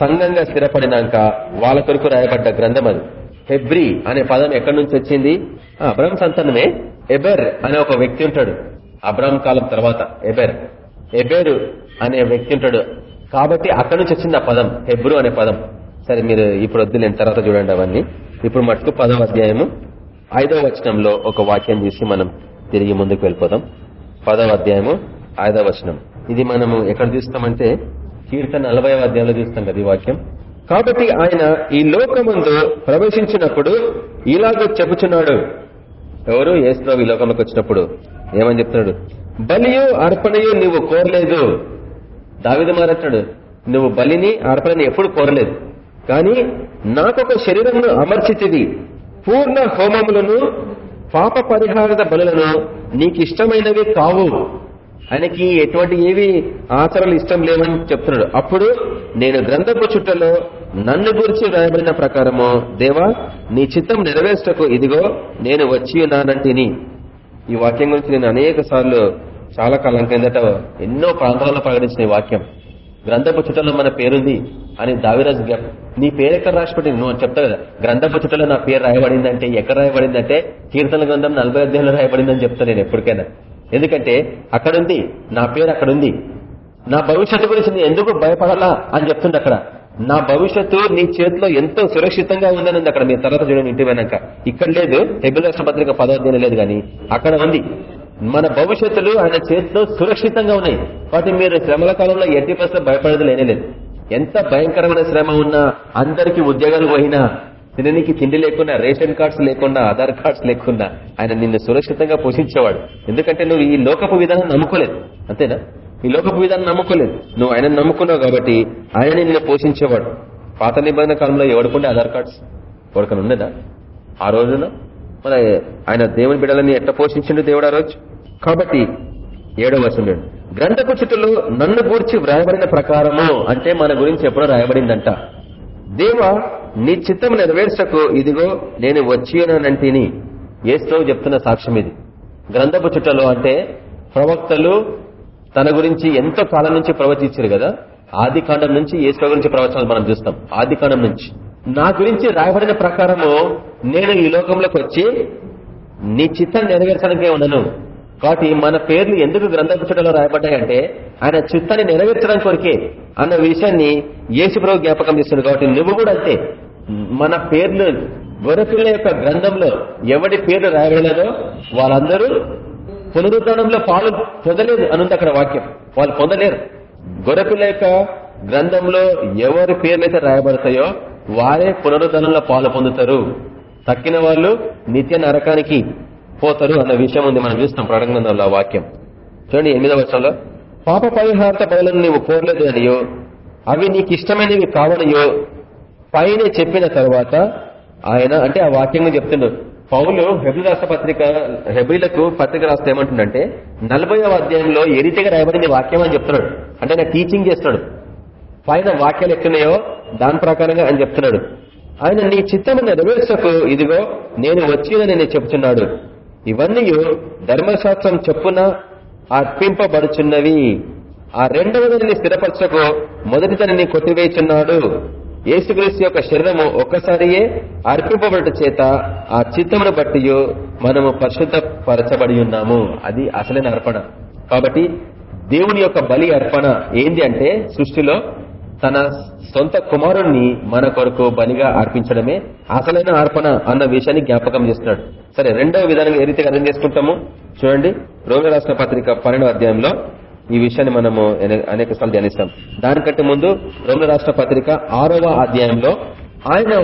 సంఘంగా స్థిరపడినాక వాళ్ళ కొరకు రాయబడ్డ గ్రంథం అది. హెబ్రి అనే పదం ఎక్కడి నుంచి వచ్చింది? అబ్రహం సంతానమే ఎబెర్ అనే ఒక వ్యక్తి ఉంటాడు. అబ్రహం కాలం తర్వాత ఎబెర్. ఎబెరు అనే వ్యక్తి ఉంటాడు. కాబట్టి అక్కడి నుంచి వచ్చింది ఆ పదం హెబ్రు అనే పదం. సరే మీరు ఇప్పుడు వద్దు నేను తర్వాత చూడండి అవన్నీ. ఇప్పుడు మటుకు పదవ అధ్యాయము ఐదవ వచనంలో ఒక వాక్యం చూసి మనం తిరిగి ముందుకు వెళ్ళిపోదాం. పదవ అధ్యాయము ఐదవ వచనం. ఇది మనము ఎక్కడ చూస్తామంటే కీర్తన నలభై అధ్యాయంలో చూస్తాం కదా ఈ వాక్యం. కాబట్టి ఆయన ఈ లోకముందు ప్రవేశించినప్పుడు ఇలాగ చెప్పుచున్నాడు. ఎవరు? ఏసుప్రభు ఈ లోకంలోకి వచ్చినప్పుడు. ఏమని చెప్తున్నాడు? బలియు అర్పణయు నువ్వు కోరలేదు. దావిద మారంటాడు నువ్వు బలిని అర్పణని ఎప్పుడు కోరలేదు. కానీ నాకొక శరీరమును అమర్చితివి. పూర్ణ హోమములను పాప పరిహారద బలులను నీకు ఇష్టమైనవి కావు. ఆయనకి ఎటువంటి ఏవి ఆచరణలు ఇష్టం లేవని చెప్తున్నాడు. అప్పుడు నేను గ్రంథపు చుట్టలో నన్ను గురించి రాయబడిన ప్రకారము దేవా నీ చిత్తం నెరవేర్చకు ఇదిగో నేను వచ్చి ఉన్నానంటిని. ఈ వాక్యం గురించి నేను అనేక సార్లు చాలా కాలం కిందట ఎన్నో ప్రాంతాల్లో ప్రకటించిన ఈ వాక్యం. గ్రంథపు చుట్టలో మన పేరుంది అని దావిరాజు నీ పేరు ఎక్కడ రాసిపెట్టి నువ్వు చెప్తా కదా. గ్రంథపు చుట్టలో నా పేరు రాయబడిందంటే ఎక్కడ రాయబడిందంటే కీర్తన గ్రంథం నలభై అధ్యాయంలో రాయబడిందని చెప్తా నేను ఎప్పటికైనా. ఎందుకంటే అక్కడుంది నా పేరు అక్కడుంది. నా భవిష్యత్తు గురించి నేను ఎందుకు భయపడాలా అని చెప్తుండే అక్కడ. నా భవిష్యత్తు నీ చేతిలో ఎంతో సురక్షితంగా ఉందని అక్కడ మీరు తర్వాత చూడండి ఇంటి వెనక. ఇక్కడ లేదు హెబిల్ రాష్ట్రపత్రిక పదోధ్యాయం లేదు కానీ అక్కడ ఉంది. మన భవిష్యత్తులు ఆయన చేతిలో సురక్షితంగా ఉన్నాయి. వాటి మీరు శ్రమల కాలంలో ఎట్టి పరిస్థితి భయపడదు లేనేలేదు ఎంత భయంకరమైన శ్రమ ఉన్నా అందరికీ ఉద్యోగాలు పోయినా తిననికి తిండి లేకుండా రేషన్ కార్డ్స్ లేకుండా ఆధార్ కార్డ్స్ లేకుండా ఆయన నిన్ను సురక్షితంగా పోషించేవాడు. ఎందుకంటే నువ్వు ఈ లోకపు విధానం నమ్ముకోలేదు. అంతేనా? ఈ లోకపు విధానం నమ్ముకోలేదు. నువ్వు ఆయన నమ్ముకున్నావు కాబట్టి ఆయన నిన్ను పోషించేవాడు. పాత నిబంధన కాలంలో ఎవడుకుండే ఆధార్ కార్డ్స్? ఎవరికైనా ఉండేదా ఆ రోజున? మన ఆయన దేవుని బిడ్డలని ఎట్లా పోషించిండు దేవుడు ఆ రోజు? కాబట్టి ఏడవ వర్షం గ్రంథపు చుట్టలో నన్ను గూర్చి వ్రాయబడిన ప్రకారము అంటే మన గురించి ఎప్పుడో రాయబడిందంట. దేవ నీ చిత్తం నెరవేర్చకు ఇదిగో నేను వచ్చినంటిని ఏస్తో చెప్తున్న సాక్ష్యం ఇది. గ్రంథపు చుట్టలో అంటే ప్రవక్తలు తన గురించి ఎంతో కాలం నుంచి ప్రవచించారు కదా. ఆది కాండం నుంచి ఏసు గురించి ప్రవచనాలు మనం చూస్తాం. ఆది కాండం నుంచి. నా గురించి రాయబడిన ప్రకారము నేను ఈ లోకంలోకి వచ్చి నీ చిత్తం నెరవేర్చడానికే ఉన్నాను కాబట్టి మన పేర్లు ఎందుకు గ్రంథపుచ్చటలో రాయబడ్డాయంటే ఆయన చిత్తాన్ని నెరవేర్చడానికి కొరికే అన్న విషయాన్ని యేసుప్రభు జ్ఞాపకం చేస్తుంది కాబట్టి నువ్వు కూడా అంతే. మన పేర్లు గొర్రెపిల్ల యొక్క గ్రంథంలో ఎవడి పేర్లు రాయబడలేదో వాళ్ళందరూ పునరుద్ధానంలో పాలు పొందలేదు అనుంది అక్కడ వాక్యం. వాళ్ళు పొందలేరు. గొరపిల్ల యొక్క గ్రంథంలో ఎవరి పేర్లైతే రాయబడతాయో వారే పునరుద్ధరణలో పాలు పొందుతారు. తక్కిన వాళ్ళు నిత్య నరకానికి పోతారు అన్న విషయం ఉంది. మనం చూస్తాం ప్రకటన వాక్యం. చూడండి ఎనిమిదవ వర్షంలో పాప పరిహారత బదులను నీవు కోరలేదు అనియో అవి నీకు ఇష్టమైనవి కావనియో. పైన చెప్పిన తర్వాత ఆయన అంటే ఆ వాక్యంగా చెప్తున్నాడు పౌలు హెబ్రి రాష్ట్ర పత్రిక హెబ్రిలకు పత్రిక రాస్తే ఏమంటుండంటే నలభైవ అధ్యాయంలో ఏ రీతిగా రాయబడింది వాక్యం అని చెప్తున్నాడు. అంటే ఆయన టీచింగ్ చేస్తున్నాడు. పైన వాక్యాలు ఎక్కున్నాయో దాని ప్రకారంగా ఆయన చెప్తున్నాడు. ఆయన నీ చిత్తము నెరవేర్చకు ఇదిగో నేను వచ్చిందని నేను చెప్తున్నాడు. ఇవన్నీ ధర్మశాస్త్రం చెప్పున అర్పింపబడుచున్నవి. ఆ రెండవ దానిని స్థిరపరచకు మొదటి దానిని కొట్టివేయుచున్నాడు. యేసుక్రీస్తు యొక్క శరీరము ఒక్కసారియే అర్పింపబడట చేత ఆ చిత్తమును బట్టి మనము పరిశుద్ధపరచబడి ఉన్నాము. అది అసలైన అర్పణ. కాబట్టి దేవుని యొక్క బలి అర్పణ ఏంది అంటే సృష్టిలో తన సొంత కుమారుణ్ణి మన కొరకు బలిగా అర్పించడమే అసలైన అర్పణ అన్న విషయాన్ని జ్ఞాపకం చేస్తున్నాడు. సరే రెండవ విధానంగా ఏ రీతిగా అర్థం చేసుకుంటాము? చూడండి రోమి రాష్ట్ర పత్రిక పన్నెండవ అధ్యాయంలో ఈ విషయాన్ని మనము అనేక సార్లు ధ్యానిస్తాం. దానికంటే ముందు రోమి రాష్ట్ర పత్రిక ఆరవ అధ్యాయంలో ఆయన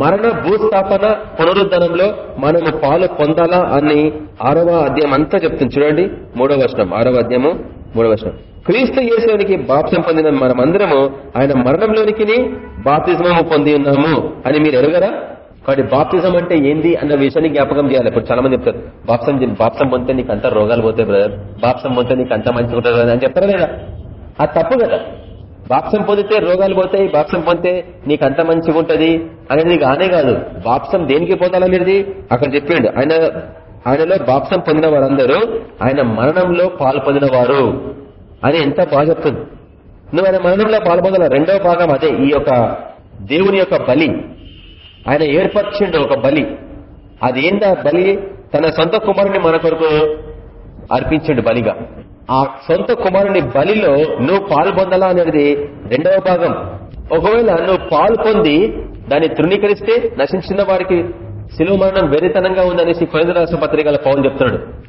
మరణ భూస్థాపన పునరుద్ధరణలో మనము పాలు పొందాలా అని ఆరవ అధ్యాయం అంతా చెప్తుంది. చూడండి మూడవ వర్షం ఆరవ అధ్యాయము మూడవ వర్షం క్రీస్తు యేసునికి బాప్సం పొందిన మనమందరము ఆయన మరణంలోనికి బాప్తిజమము పొంది ఉన్నాము అని మీరు ఎరగరా? కాబట్టి బాప్తిజం అంటే ఏంది అన్న విషయాన్ని జ్ఞాపకం చేయాలి. ఇప్పుడు చాలా మంది చెప్తారు బాప్సం బాప్సం పొందితే నీకు అంత రోగాలు పోతాయి బ్రదర్ బాప్సం పొందితే నీకు అంత మంచిగా ఉంటుంది అని చెప్తారా లేదా? అది తప్పు కదా. బాప్సం పొందితే రోగాలు పోతాయి బాప్సం పొందితే నీకు అంత మంచిగా ఉంటది అనేది నీకు ఆనే కాదు. బాప్సం దేనికి పొందాలనేది అక్కడ చెప్పిండు ఆయన ఆయనలో బాప్సం పొందిన వారందరూ ఆయన మరణంలో పాల్పొందిన వారు అని ఎంత బాగా చెప్తుంది. నువ్వు ఆయన మరణంలో పాల్పొందాల రెండవ భాగం అదే ఈ యొక్క దేవుని యొక్క బలి. ఆయన ఏర్పరిచిండు ఒక బలి. అది ఏందా బలి? తన సొంత కుమారుని మన కొరకు అర్పించిండు బలిగా. ఆ సొంత కుమారుని బలిలో నువ్వు పాలు పొందాలా అనేది రెండవ భాగం. ఒకవేళ నువ్వు పాలు పొంది దాన్ని తృణీకరిస్తే నశించిన వారికి శిలువ మరణం వెరితనంగా ఉందనేసి కొరింద రాష్ట్ర పత్రికల పౌలు చెప్తున్నాడు.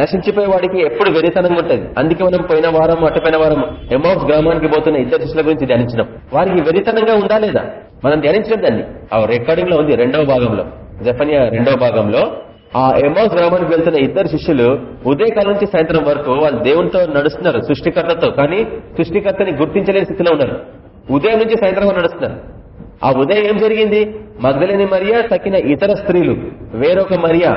నశించిపోయే వాడికి ఎప్పుడు వెరితనంగా ఉంటుంది. అందుకే మనం పోయిన వారం అటుపోయిన వారం ఎమౌస్ గ్రామానికి పోతున్న ఇద్దరు శిష్యుల గురించి ధ్యానించినాం. వారికి వెరితనంగా ఉందా లేదా? మనం ధ్యానించడం దాన్ని. ఆ రికార్డింగ్లో ఉంది రెండవ భాగంలో. జపనియా రెండవ భాగంలో ఆ ఎమౌస్ గ్రామానికి వెళ్తున్న ఇద్దరు శిష్యులు ఉదయకాలం నుంచి సాయంత్రం వరకు వాళ్ళు దేవునితో నడుస్తున్నారు సృష్టికర్తతో. కానీ సృష్టికర్తని గుర్తించలేని స్థితిలో ఉన్నారు. ఉదయం నుంచి సాయంత్రం నడుస్తున్నారు. ఆ ఉదయం ఏం జరిగింది? మగ్ధలేని మరియా తక్కిన ఇతర స్త్రీలు వేరొక మరియా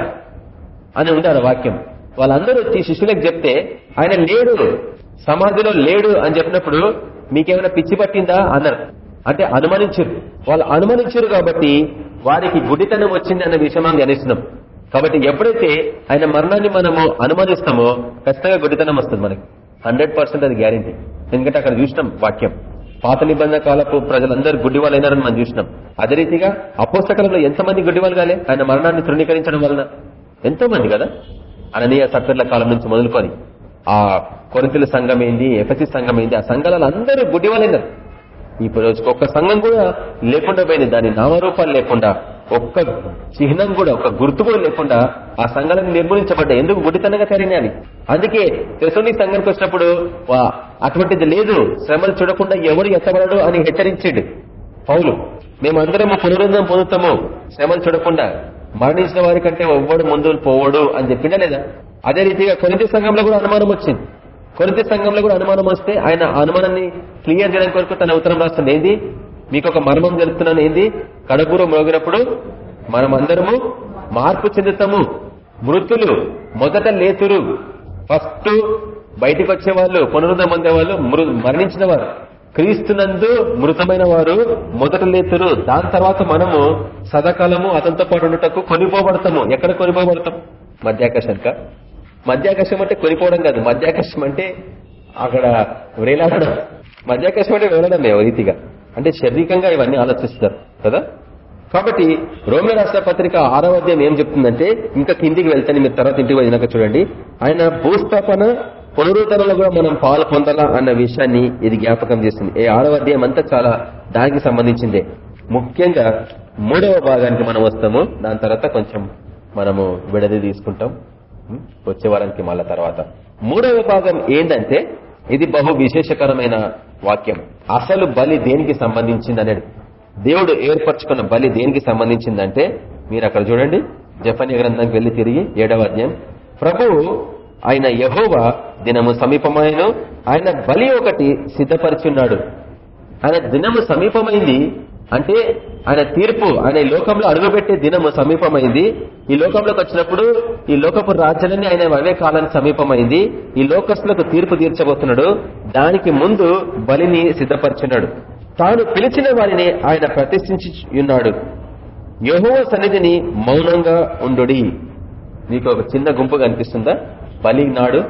అని ఉంటారు వాక్యం. వాళ్ళందరూ వచ్చి శిష్యులకు చెప్తే ఆయన లేడు సమాధిలో లేడు అని చెప్పినప్పుడు మీకేమైనా పిచ్చి పట్టిందా? అన్నారు. అంటే అనుమానించారు. వాళ్ళు అనుమానించారు కాబట్టి వారికి గుడితనం వచ్చింది అన్న విషయం మనం ధ్యానిస్తున్నాం. కాబట్టి ఎప్పుడైతే ఆయన మరణాన్ని మనము అనుమానిస్తామో ఖచ్చితంగా గుడితనం వస్తుంది మనకి. హండ్రెడ్ అది గ్యారంటీ. ఎందుకంటే అక్కడ చూసినాం వాక్యం. పాత నిబంధన కాలపు ప్రజలందరూ గుడ్డి అయినారని మనం చూసినాం. అదే రీతిగా అపోస్తకాలంలో ఎంతమంది గుడ్డి వాళ్ళు కాలే? ఆయన మరణాన్ని తృణీకరించడం వలన. ఎంతో మంది కదా? అననీయ సత్వర్ల కాలం నుంచి మొదలుకొని. ఆ కొరతల సంఘం ఏంది ఎఫసి సంఘం ఏంది ఆ సంఘాలలో అందరూ గుడ్డి వాళ్ళైనారు ఇప్పుడు ఒక్క సంఘం కూడా లేకుండా పోయింది. దాని నామరూపాలు లేకుండా ఒక్క చిహ్నం కూడా ఒక గుర్తు కూడా లేకుండా ఆ సంఘాలను నిర్మూలించబడ్డాయి ఎందుకు గుడితనంగా తరిగినాయి అందుకే తెసోని సంఘానికి వచ్చినప్పుడు అటువంటిది లేదు. శ్రమలు చూడకుండా ఎవరు ఎత్తబడడు అని హెచ్చరించాడు. పౌలు మేమందరము పునరుద్ధం పొందుతాము. శ్రమలు చూడకుండా మరణించిన వారి కంటే ఎవ్వడు ముందు పోవడు అని చెప్పిందా లేదా? అదే రీతిగా కొరింత సంఘంలో కూడా అనుమానం వచ్చింది. కొరింత సంఘంలో కూడా అనుమానం వస్తే ఆయన అనుమానాన్ని క్లియర్ చేయడానికి కొరకు తన ఉత్తరం రాస్తుంది ఏంది మీకు ఒక మర్మం జరుగుతున్నాను ఏంది? కడపూర మ్రోగినప్పుడు మనమందరము మార్పు చెందుతాము. మృతులు మొదట లేతురు. ఫస్ట్ బయటికి వచ్చే వాళ్ళు పునరుద్ధం అందేవాళ్ళు మృ మరణించిన వారు క్రీస్తునందు మృతమైన వారు మొదట లేతురు. దాని తర్వాత మనము సదాకాలము అతనితో పాటు ఉండటకు కొనిపోబడతాము. ఎక్కడ కొనిపోబడతాం? మధ్యాకాశానిక మధ్యాకాశం అంటే కొనిపోవడం కాదు. మధ్యాకాశం అంటే అక్కడ వేలాడడం. మధ్యాకాశం అంటే వెళ్ళడం మేము రీతిగా. అంటే శారీరకంగా ఇవన్నీ ఆలోచిస్తారు కదా? కాబట్టి రోమిల రాష్ట్ర పత్రిక ఆరవ అధ్యాయం ఏం చెప్తుందంటే ఇంకా కిందికి వెళ్తాను మీరు తర్వాత ఇంటికి వెళ్ళినాక చూడండి. ఆయన భూస్థాపన పునరుద్ధరణలో కూడా మనం పాలు పొందాలా అన్న విషయాన్ని ఇది జ్ఞాపకం చేస్తుంది. ఈ ఆరవ అధ్యాయం అంతా చాలా దానికి సంబంధించిందే. ముఖ్యంగా మూడవ భాగానికి మనం వస్తాము. దాని తర్వాత కొంచెం మనము విడది తీసుకుంటాం వచ్చే వారానికి మళ్ళా తర్వాత. మూడవ భాగం ఏంటంటే ఇది బహు విశేషకరమైన వాక్యం. అసలు బలి దేనికి సంబంధించింది అనేది దేవుడు ఏర్పరచుకున్న బలి దేనికి సంబంధించిందంటే మీరు అక్కడ చూడండి జపన్య గ్రంథానికి వెళ్ళి తిరిగి ఏడవ అధ్యాయం. ప్రభువు ఆయన యహోవా దినము సమీపమైన ఆయన బలి ఒకటి సిద్ధపరిచున్నాడు. ఆయన దినము సమీపమైంది అంటే ఆయన తీర్పు ఆయన ఈ లోకంలో అడుగుపెట్టే దినము సమీపమైంది. ఈ లోకంలోకి వచ్చినప్పుడు ఈ లోకపు రాజ్యాలని ఆయన అవే కాలానికి సమీపమైంది. ఈ లోకస్తులకు తీర్పు తీర్చబోతున్నాడు. దానికి ముందు బలిని సిద్ధపరిచున్నాడు తాను పిలిచిన వారిని ఆయన ప్రతిష్ఠించి ఉన్నాడు యహోవ సన్నిధిని మౌనంగా ఉండు నీకు ఒక చిన్న గుంపు కనిపిస్తుందా? బలి నాడు.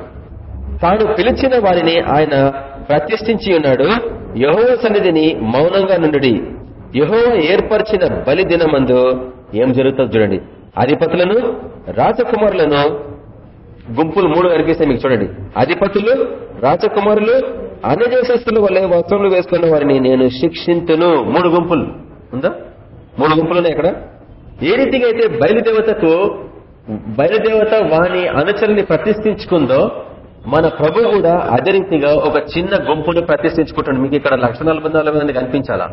తాను పిలిచిన వారిని ఆయన ప్రతిష్ఠించి ఉన్నాడు యహోవ సన్నిధిని మౌనంగా నుండి యహోవ ఏర్పరిచిన బలి దినమందు ఏం జరుగుతుందో చూడండి. అధిపతులను రాజకుమారులను గుంపులు మూడు కనిపిస్తాయి మీకు చూడండి. అధిపతులు రాజకుమారులు అన్ని దేశస్తుల వల్లే వస్త్రములు వేసుకున్న వారిని నేను శిక్షింతును. మూడు గుంపులు. ఉందా? మూడు గుంపులు ఉన్నాయి ఇక్కడ. ఏ రీతిగా అయితే బయలుదేవతకు బయలుదేవత వాని అనుచరుని ప్రతిష్ఠించుకుందో మన ప్రభు కూడా అదే రీతిగా ఒక చిన్న గుంపును ప్రతిష్ఠించుకుంటాడు. మీకు ఇక్కడ లక్ష నలభై నాలుగు మంది కనిపించాలా?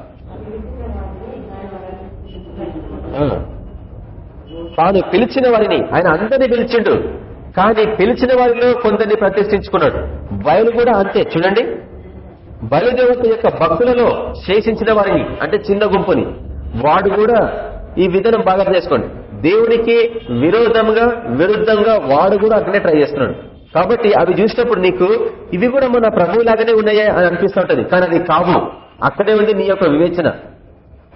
తాను పిలిచిన వారిని ఆయన అందరినీ పిలిచిండు. కానీ పిలిచిన వారిలో కొందరిని ప్రతిష్ఠించుకున్నాడు. బయలు కూడా అంతే చూడండి. బయలుదేవత యొక్క భక్తులలో శేషించిన వారిని అంటే చిన్న గుంపుని. వాడు కూడా ఈ విధానం బాగా చేసుకోండి. దేవునికి విరోధంగా విరుద్ధంగా వాడు కూడా అట్లనే ట్రై చేస్తున్నాడు. కాబట్టి అవి చూసినప్పుడు నీకు ఇవి కూడా మన ప్రభువు లాగానే ఉన్నాయా అని అనిపిస్తూ ఉంటది. కానీ అది కావు. అక్కడే ఉంది నీ యొక్క వివేచన.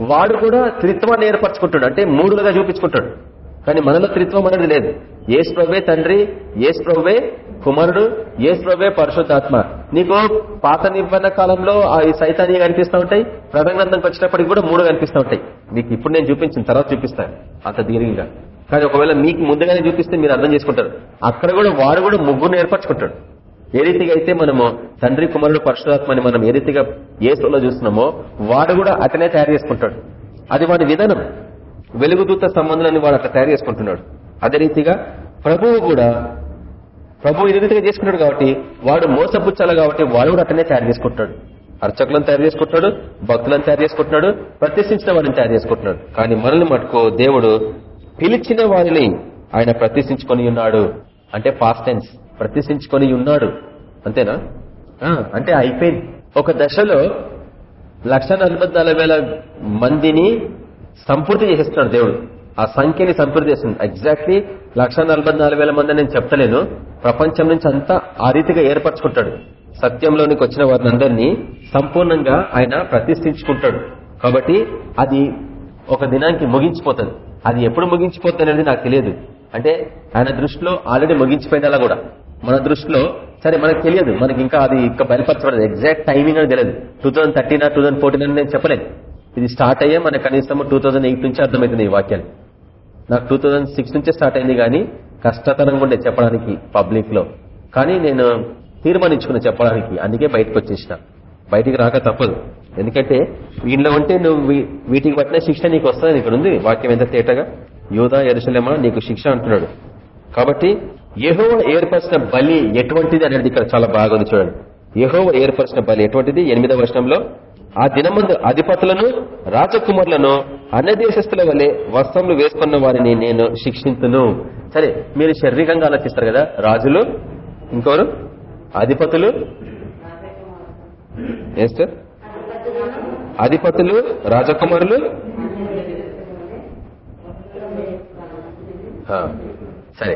వాడు కూడా త్రిత్వాన్ని ఏర్పరచుకుంటాడు. అంటే మూడులుగా చూపించుకుంటాడు. కానీ మనలో త్రిత్వం అనేది లేదు. ఏసు ప్రభే తండ్రి ఏసు ప్రభే కుమారుడు ఏసు ప్రభే పరిశుద్ధాత్మ. నీకు పాత నిబంధన కాలంలో ఆ ఈ సైతాన్ని కనిపిస్తూ ఉంటాయి ప్రధానందంకి వచ్చినప్పటికి కూడా మూడు కనిపిస్తూ ఉంటాయి. నీకు ఇప్పుడు నేను చూపించిన తర్వాత చూపిస్తాను. అంత దీర్ఘంగా. కానీ ఒకవేళ మీకు ముందుగానే చూపిస్తే మీరు అర్థం చేసుకుంటారు. అక్కడ కూడా వాడు కూడా ముగ్గురు ఏర్పరచుకుంటాడు. ఏ రీతిగా అయితే మనము తండ్రి కుమారుడు పరశురాత్మని మనం ఏ రీతిగా ఏ ఏసులో చూస్తున్నామో వాడు కూడా అతనే తయారు చేసుకుంటాడు. అది వాడి విధానం. వెలుగుదూత సంబంధాన్ని వాడు అట్లా తయారు చేసుకుంటున్నాడు. అదే రీతిగా ప్రభువు కూడా ప్రభు ఈ రీతిగా చేసుకున్నాడు కాబట్టి వాడు మోసపుచ్చాలి కాబట్టి వాడు కూడా అతనే తయారు చేసుకుంటాడు. అర్చకులను తయారు చేసుకుంటున్నాడు భక్తులను తయారు చేసుకుంటున్నాడు ప్రతిష్ఠించిన వారిని తయారు చేసుకుంటున్నాడు. కానీ మనల్ని మటుకో దేవుడు పిలిచిన వారిని ఆయన ప్రతిష్ఠించుకొని ఉన్నాడు. అంటే పాస్ట్ టెన్స్ ప్రతిష్ఠించుకొని ఉన్నాడు. అంతేనా? అంటే అయిపోయింది. ఒక దశలో లక్ష మందిని సంపూర్తి చేసేస్తున్నాడు దేవుడు. ఆ సంఖ్యని సంపూర్తి చేస్తుంది ఎగ్జాక్ట్లీ లక్ష మంది నేను చెప్తలేను ప్రపంచం నుంచి అంతా ఆ రీతిగా ఏర్పరచుకుంటాడు. సత్యంలోనికి వచ్చిన వారిని అందరినీ సంపూర్ణంగా ఆయన ప్రతిష్ఠించుకుంటాడు. కాబట్టి అది ఒక దినానికి ముగించిపోతుంది. అది ఎప్పుడు ముగించిపోతుంది అనేది నాకు తెలియదు. అంటే ఆయన దృష్టిలో ఆల్రెడీ ముగించిపోయింది అలా కూడా. మన దృష్టిలో సరే మనకు తెలియదు. మనకి ఇంకా అది ఇంకా బయలుపరచబడదు ఎగ్జాక్ట్ టైమింగ్ అని తెలియదు. Two thousand thirteen two thousand fourteen అని నేను చెప్పలేదు. ఇది స్టార్ట్ అయ్యే మనకు కనీసం టూ థౌసండ్ ఎయిట్ నుంచి అర్థమవుతుంది ఈ వాక్యాలు. నాకు టూ థౌసండ్ సిక్స్ నుంచే స్టార్ట్ అయింది కానీ కష్టతరంగా ఉండే చెప్పడానికి పబ్లిక్లో కానీ నేను తీర్మానించుకుని చెప్పడానికి. అందుకే బయటకు వచ్చేసిన. బయటికి రాక తప్పదు. ఎందుకంటే వీళ్ళలో ఉంటే నువ్వు వీటికి పట్టిన శిక్ష నీకు వస్తుంది. ఇక్కడ ఉంది వాక్యం ఎంత తేటగా? యోధా ఎరుసలేమా నీకు శిక్ష అంటున్నాడు. కాబట్టి యెహోవా ఏర్పరిచిన బలి ఎటువంటిది అనేది ఇక్కడ చాలా బాగుంది చూడండి. యెహోవా ఏర్పరిచిన బలి ఎటువంటిది? ఎనిమిదవ వర్షంలో ఆ దినమందు అధిపతులను రాజకుమారులను అన్య దేశస్తుల వలె వస్త్రములు వేసుకున్న వారిని నేను శిక్షించును సరే మీరు శారీరకంగా ఆలోచిస్తారు కదా రాజులు ఇంకోరు అధిపతులు? అధిపతులు రాజకుమారులు? సరే.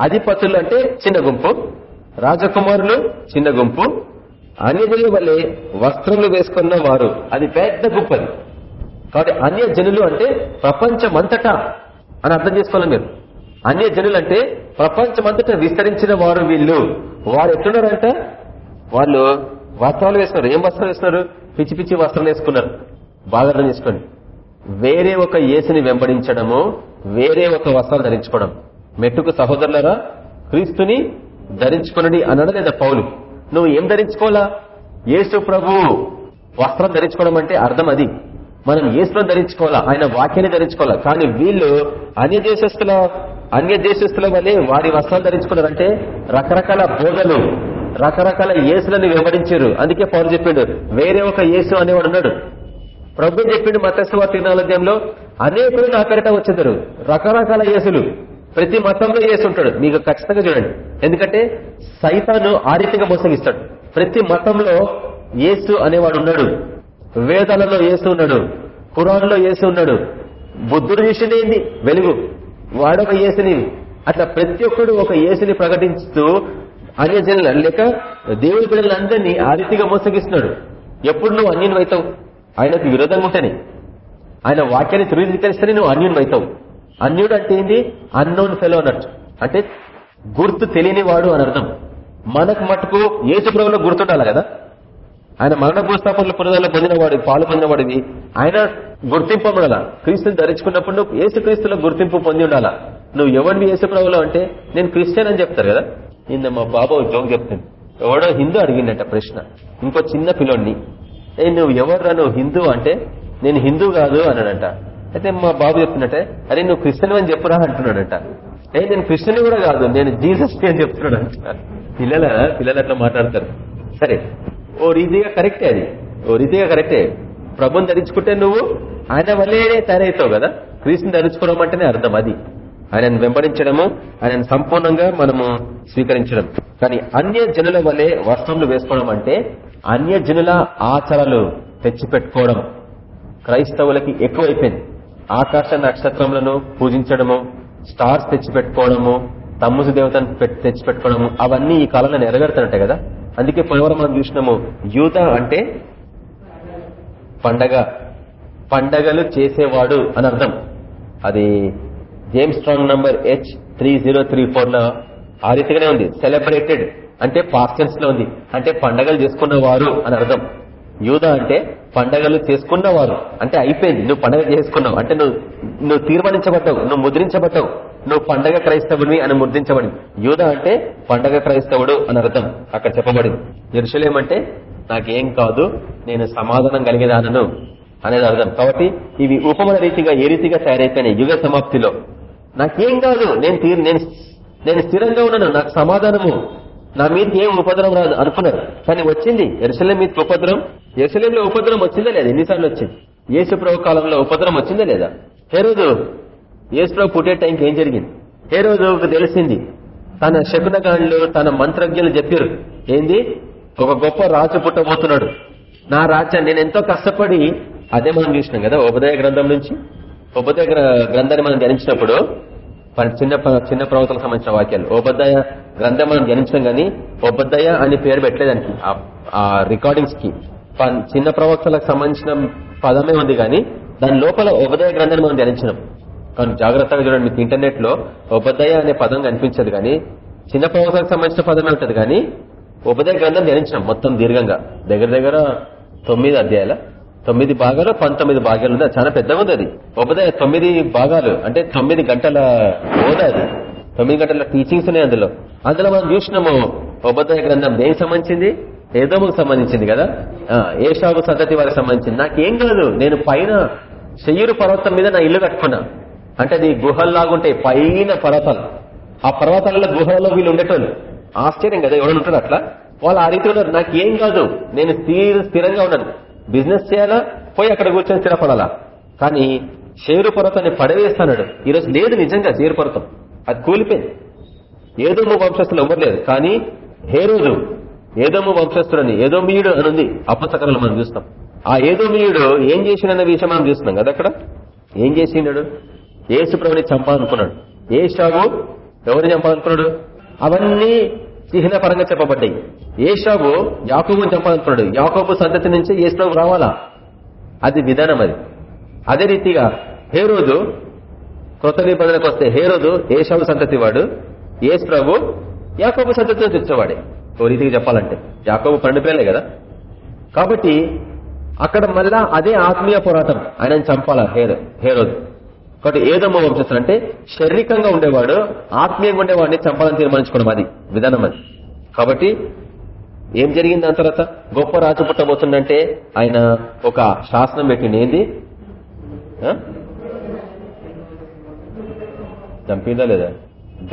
అధిపతులు అంటే చిన్న గుంపు రాజకుమారులు చిన్న గుంపు అన్యజనుల వల్లే వస్త్రములు వేసుకున్న వారు. అది పెద్ద గుంపది కాబట్టి అన్య జనులు అంటే ప్రపంచమంతటా అని అర్థం చేసుకోవాలి మీరు. అన్య జనులు అంటే ప్రపంచమంతటా విస్తరించిన వారు వీళ్ళు. వారు ఎట్లున్నారంట? వాళ్ళు వస్త్రాలు వేసుకున్నారు. ఏం వస్త్రాలు వేస్తున్నారు పిచ్చి పిచ్చి వస్త్రాలు వేసుకున్నారు. బాగా అర్థం చేసుకోండి. వేరే ఒక ఏసుని వెంబడించడము వేరే ఒక వస్త్రాలు ధరించుకోవడం. మెట్టుకు సహోదరులరా క్రీస్తుని ధరించుకునడి అన్నాడు లేదా పౌలు? నువ్వు ఏం ధరించుకోవాలా? యేసు ప్రభు వస్త్రం ధరించుకోవడం అంటే అర్థం అది. మనం ఏసులో ధరించుకోవాలా? ఆయన వాక్యాన్ని ధరించుకోవాలా? కానీ వీళ్ళు అన్య దేశస్తుల అన్య దేశస్తుల వల్లే వారి వస్త్రాలు ధరించుకున్నారంటే రకరకాల బోధలు రకరకాల యేసులను వివరించారు అందుకే పౌరు చెప్పిండు వేరే ఒక యేసు అనేవాడు ఉన్నాడు. ప్రభు చెప్పిండు మతస్వ తిరునాలధ్యంలో అనేకులు నా పేరిట వచ్చేదారు. రకరకాల యేసులు. ప్రతి మతంలో యేసు ఉంటాడు. మీకు ఖచ్చితంగా చూడండి. ఎందుకంటే సైతాను ఆ రీతిగా మోసగిస్తాడు. ప్రతి మతంలో యేసు అనేవాడు ఉన్నాడు. వేదాలలో యేసు ఉన్నాడు. కురాన్లో యేసు ఉన్నాడు. బుద్ధుడు చూసింది వెలుగు. వాడొక యేసుని. అట్లా ప్రతి ఒక్కడు ఒక యేసుని ప్రకటిస్తూ అన్యజనుల లేక దేవుడి బిడ్డలందరినీ ఆ రీతిగా మోసగిస్తున్నాడు. ఎప్పుడు నువ్వు అన్యుని ఆయనకు విరోధంగా ఉంటేనే. ఆయన వాక్యాన్ని ధృవీకరిస్తేనే నువ్వు అన్యుని అన్యుడు అంటే ఏంది? అన్నోన్ ఫెలో అన్నట్టు అంటే గుర్తు తెలియని వాడు అని అర్థం. మనకు మటుకు ఏసు ప్రభులో గుర్తుండాలి కదా? ఆయన మరణ భూస్థాపనలు పునరుదల పొందినవాడు పాలు పొందినవాడివి. ఆయన గుర్తింపబడాలా క్రీస్తుని ధరించుకున్నప్పుడు నువ్వు ఏసు క్రీస్తులో గుర్తింపు పొంది ఉండాలా? నువ్వు ఎవరిని ఏసు ప్రభులో అంటే నేను క్రిస్టియన్ అని చెప్తారు కదా? నిన్న మా బాబా జోక్ చెప్తుంది ఎవడో హిందూ అడిగిండట ప్రశ్న. ఇంకో చిన్న పిల్లోడిని. ఏ నువ్వు ఎవర్రా నువ్వు హిందూ అంటే? నేను హిందూ కాదు అన్నాడంట. అయితే మా బాబు చెప్తున్నట్టే అరే నువ్వు క్రిస్టియన్ అని చెప్పురా అంటున్నాడంట. ఏ నేను క్రిస్టియన్ కూడా కాదు నేను జీసస్ అని చెప్తున్నాడు అంట పిల్లల? పిల్లలు అట్లా మాట్లాడతారు. సరే ఓ రీతిగా కరెక్టే అది. ఓ రీతిగా కరెక్టే ప్రభుని ధరించుకుంటే నువ్వు ఆయన వల్లే తయారవుతావు కదా. క్రీస్తుని ధరించుకోవడం అంటేనే అర్థం అది. ఆయనను వెంబడించడము ఆయనను సంపూర్ణంగా మనము స్వీకరించడం. కానీ అన్య జనుల వల్లే వస్త్రములు వేసుకోవడం అంటే అన్య జనుల ఆచారాలు తెచ్చిపెట్టుకోవడం. క్రైస్తవులకి ఎక్కువైపోయింది. ఆకాశ నక్షత్రములను పూజించడము స్టార్స్ తెచ్చిపెట్టుకోవడము తమ్ముసు దేవతను తెచ్చిపెట్టుకోవడము అవన్నీ ఈ కాలంలో నెరవేరుతున్నట్టే కదా? అందుకే పోలవరం మనం చూసినాము యూత అంటే పండగ. పండగలు చేసేవాడు అని అర్థం. అది James Strong number H three zero three ఫోర్లో ఆ రీతిగానే ఉంది. సెలబ్రేటెడ్. అంటే పాస్టెన్స్లో ఉంది. అంటే పండగలు చేసుకున్న వారు అని అర్థం. యూద అంటే పండగలు చేసుకున్నవారు. అంటే అయిపోయింది. నువ్వు పండగ చేసుకున్నావు. అంటే నువ్వు నువ్వు తీర్మానించబడ్డావు. నువ్వు ముద్రించబడ్డావు. నువ్వు పండగ క్రైస్తవుడివి అని ముద్రించబడి యూద అంటే పండగ క్రైస్తవుడు అని అర్థం. అక్కడ చెప్పబడింది. ఎరుసలేమంటే నాకేం కాదు నేను సమాధానం కలిగేదానను అనేది అర్థం. కాబట్టి ఇవి ఉపమన రీతిగా ఏ రీతిగా తయారైపోయినాయి యుగ సమాప్తిలో. నాకేం కాదు నేను తీరు నేను నేను స్థిరంగా ఉన్నాను. నాకు సమాధానము నా మీద ఏం ఉపద్రవం రాదు అనుకున్నారు. కానీ వచ్చింది. ఎరుసలేం మీద ఉపద్రవం. ఎరుసలేంలో ఉపద్రవం వచ్చిందా లేదా? ఎన్నిసార్లు వచ్చింది? ఏసుప్రభు కాలంలో ఉపద్రవం వచ్చిందా లేదా? ఏ రోజు ఏసుప్రభు పుట్టే టైంకి ఏం జరిగింది? ఏ రోజు తెలిసింది. తన శకునగాళ్ళు తన మంత్రజ్ఞులు చెప్పారు. ఏంది? ఒక గొప్ప రాజు పుట్టబోతున్నాడు. నా రాజ్యాన్ని నేను ఎంతో కష్టపడి అదే మనం చూసినాం కదా ఉపదయ గ్రంథం నుంచి ఉపదయ గ్రంథాన్ని మనం ధ్యానించినప్పుడు చిన్న చిన్న ప్రవక్తలకు సంబంధించిన వాక్యాలు. ఓబద్దయ గ్రంథం మనం ధ్యానించడం కానీ ఓబద్దయ అని పేరు పెట్టలేదానికి. ఆ రికార్డింగ్స్కి. చిన్న ప్రవక్తలకు సంబంధించిన పదమే ఉంది కానీ దాని లోపల ఉపదయ గ్రంథాన్ని మనం ధ్యానించినాం. కానీ జాగ్రత్తగా చూడండి మీకు ఇంటర్నెట్లో ఉపదయ అనే పదం కనిపించదు కానీ చిన్న ప్రవక్తలకు సంబంధించిన పదమే ఉంటుంది కానీ ఉపదయ గ్రంథం ధ్యానించినాం మొత్తం దీర్ఘంగా. దగ్గర దగ్గర తొమ్మిది అధ్యాయాల తొమ్మిది భాగాలు పంతొమ్మిది భాగాలు ఉంది చాలా పెద్దగా ఉంది అది. ఉపదయ తొమ్మిది భాగాలు. అంటే తొమ్మిది గంటల బోధ అది. తొమ్మిది గంటల టీచింగ్స్ ఉన్నాయి అందులో. అందులో మనం చూసినాము ఉపదయ గ్రంథం దేనికి సంబంధించింది? ఏదోముకు సంబంధించింది కదా? ఏషాగు సంతతి వారికి సంబంధించింది. నాకేం కాదు. నేను పైన శయ్యూరు పర్వతం మీద నా ఇల్లు కట్టుకున్నా. అంటే అది గుహల్లాగుంటాయి పైన పర్వతాలు. ఆ పర్వతాలలో గుహలలో వీళ్ళు ఉండేటోళ్ళు. ఆశ్చర్యం కదా ఎవరు ఉంటారు అట్లా? వాళ్ళు ఆ రీతిలో నాకు నాకేం కాదు. నేను స్థిరంగా ఉన్నాను. బిజినెస్ చేయాలా? పోయి అక్కడ కూర్చొని స్థిరపడాలా? కానీ షేరు పర్వతాన్ని పడవేస్తాడు ఈరోజు లేదు నిజంగా షేరు పర్వతం అది కూలిపోయింది. ఏదోము వంశస్థులు ఎవరు లేదు కానీ హే రోజు ఏదోము వంశస్థుడని ఏదోమీయుడు అని ఉంది అప్పసకరాలు మనం చూస్తాం. ఆ ఏదోమీయుడు ఏం చేసినన్న విషయం మనం చూస్తున్నాం కదా అక్కడ? ఏం చేసినాడు ఏసు ప్రభుని చంపాలనుకున్నాడు. ఏ షాగు ఎవరిని చంపాలనుకున్నాడు? అవన్నీ చిహ్న పరంగా చెప్పబడ్డాయి. ఏషాబు యాకోబుని చంపాలనుకున్నాడు యాకోబు సంతతి నుంచి ఏషాబు రావాలా? అది విధానం అది. అదే రీతిగా హే రోజు కొత్త నిబంధనకు వస్తే హే రోజు ఏషాబు సంతతి వాడు ఏసు ప్రభు యాకోబు సంతతి నుంచి వచ్చేవాడే. ఓ రీతికి చెప్పాలంటే. యాకోబు పన్నెండు పేర్లే కదా. కాబట్టి అక్కడ మళ్ళా అదే ఆత్మీయ పోరాటం. ఆయనను చంపాలా హేరో హేరోదు. కాబట్టి ఏదమ్మ వంశస్థులు అంటే శారీరకంగా ఉండేవాడు ఆత్మీయంగా ఉండేవాడిని చంపాలని తీర్మానించుకోవడం అది విధానం అది. కాబట్టి ఏం జరిగింది దాని తర్వాత? గొప్ప రాజు పుట్టబోతుందంటే ఆయన ఒక శాసనం పెట్టిండి. ఏంది? ఆ? చంపిందా లేదా?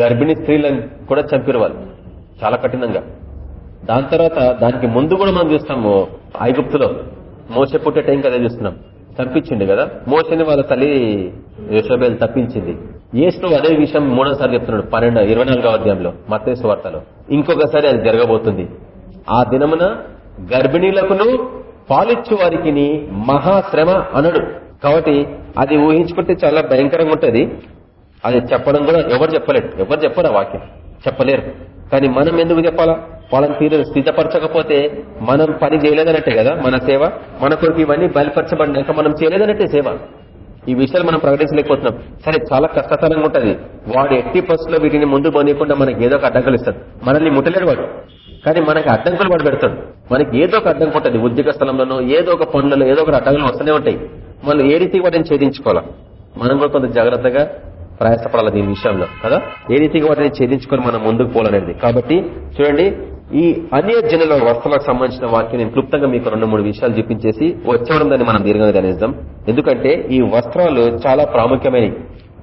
గర్భిణీ స్త్రీలను కూడా చంపిన వాళ్ళు. చాలా కఠినంగా. దాని తర్వాత దానికి ముందు కూడా మనం చూస్తాము ఐగుప్తులో. మోస పుట్టే టైం కదా చూస్తున్నాం. తప్పించింది కదా? మోసని వాళ్ళ తల్లి యశోబేలు తప్పించింది. ఏసు అదే విషయం మూడోసారి చెప్తున్నాడు పన్నెండు ఇరవై నాలుగో అధ్యాయంలో మత్తేసు వార్తలో. ఇంకొకసారి అది జరగబోతుంది. ఆ దినమున గర్భిణీలకును పాలిచ్చు వారికి మహాశ్రమ అనడు. కాబట్టి అది ఊహించుకుంటే చాలా భయంకరంగా ఉంటది. అది చెప్పడం కూడా ఎవరు చెప్పలేరు. ఎవరు చెప్పరు వాక్యం. చెప్పలేరు. కానీ మనం ఎందుకు చెప్పాలా? వాళ్ళని తీరు స్థితపరచకపోతే మనం పని చేయలేదన్నట్టే కదా మన సేవ? మన కొరకు ఇవన్నీ బయలుపరచబడినాక మనం చేయలేదన్నట్టే సేవ. ఈ విషయాలు మనం ప్రకటించలేకపోతున్నాం. సరే చాలా కష్టతరంగా ఉంటది. వాడు ఎట్టి పరిస్థితుల్లో వీటిని ముందు పోనీయకుండా మనకి ఏదో ఒక అడ్డంకులు ఇస్తాడు. మనల్ని ముట్టలేడు వాడు. కానీ మనకి అడ్డంకులు వాడు పెడతాడు. మనకి ఏదో ఒక అడ్డంకు ఉంటుంది. ఉద్యోగ స్థలంలోనో ఏదో ఒక పనులలో ఏదో ఒక అడ్డంకులు వస్తూనే ఉంటాయి. మనం ఏ రీతిగా వాటిని ఛేదించుకోవాలా? మనం కూడా కొంత జాగ్రత్తగా ప్రయాసపడాలి దీని విషయంలో కదా? ఏ రీతిగా వాటిని ఛేదించుకొని మనం ముందుకు పోవాలనేది. కాబట్టి చూడండి ఈ అన్య జనుల వస్త్రాలకు సంబంధించిన వాక్యం నేను క్లుప్తంగా మీకు రెండు మూడు విషయాలు చూపించేసి వచ్చేవడం దాన్ని మనం దీర్ఘంగా ధ్యానిస్తాం ఎందుకంటే ఈ వస్త్రాలు చాలా ప్రాముఖ్యమైనవి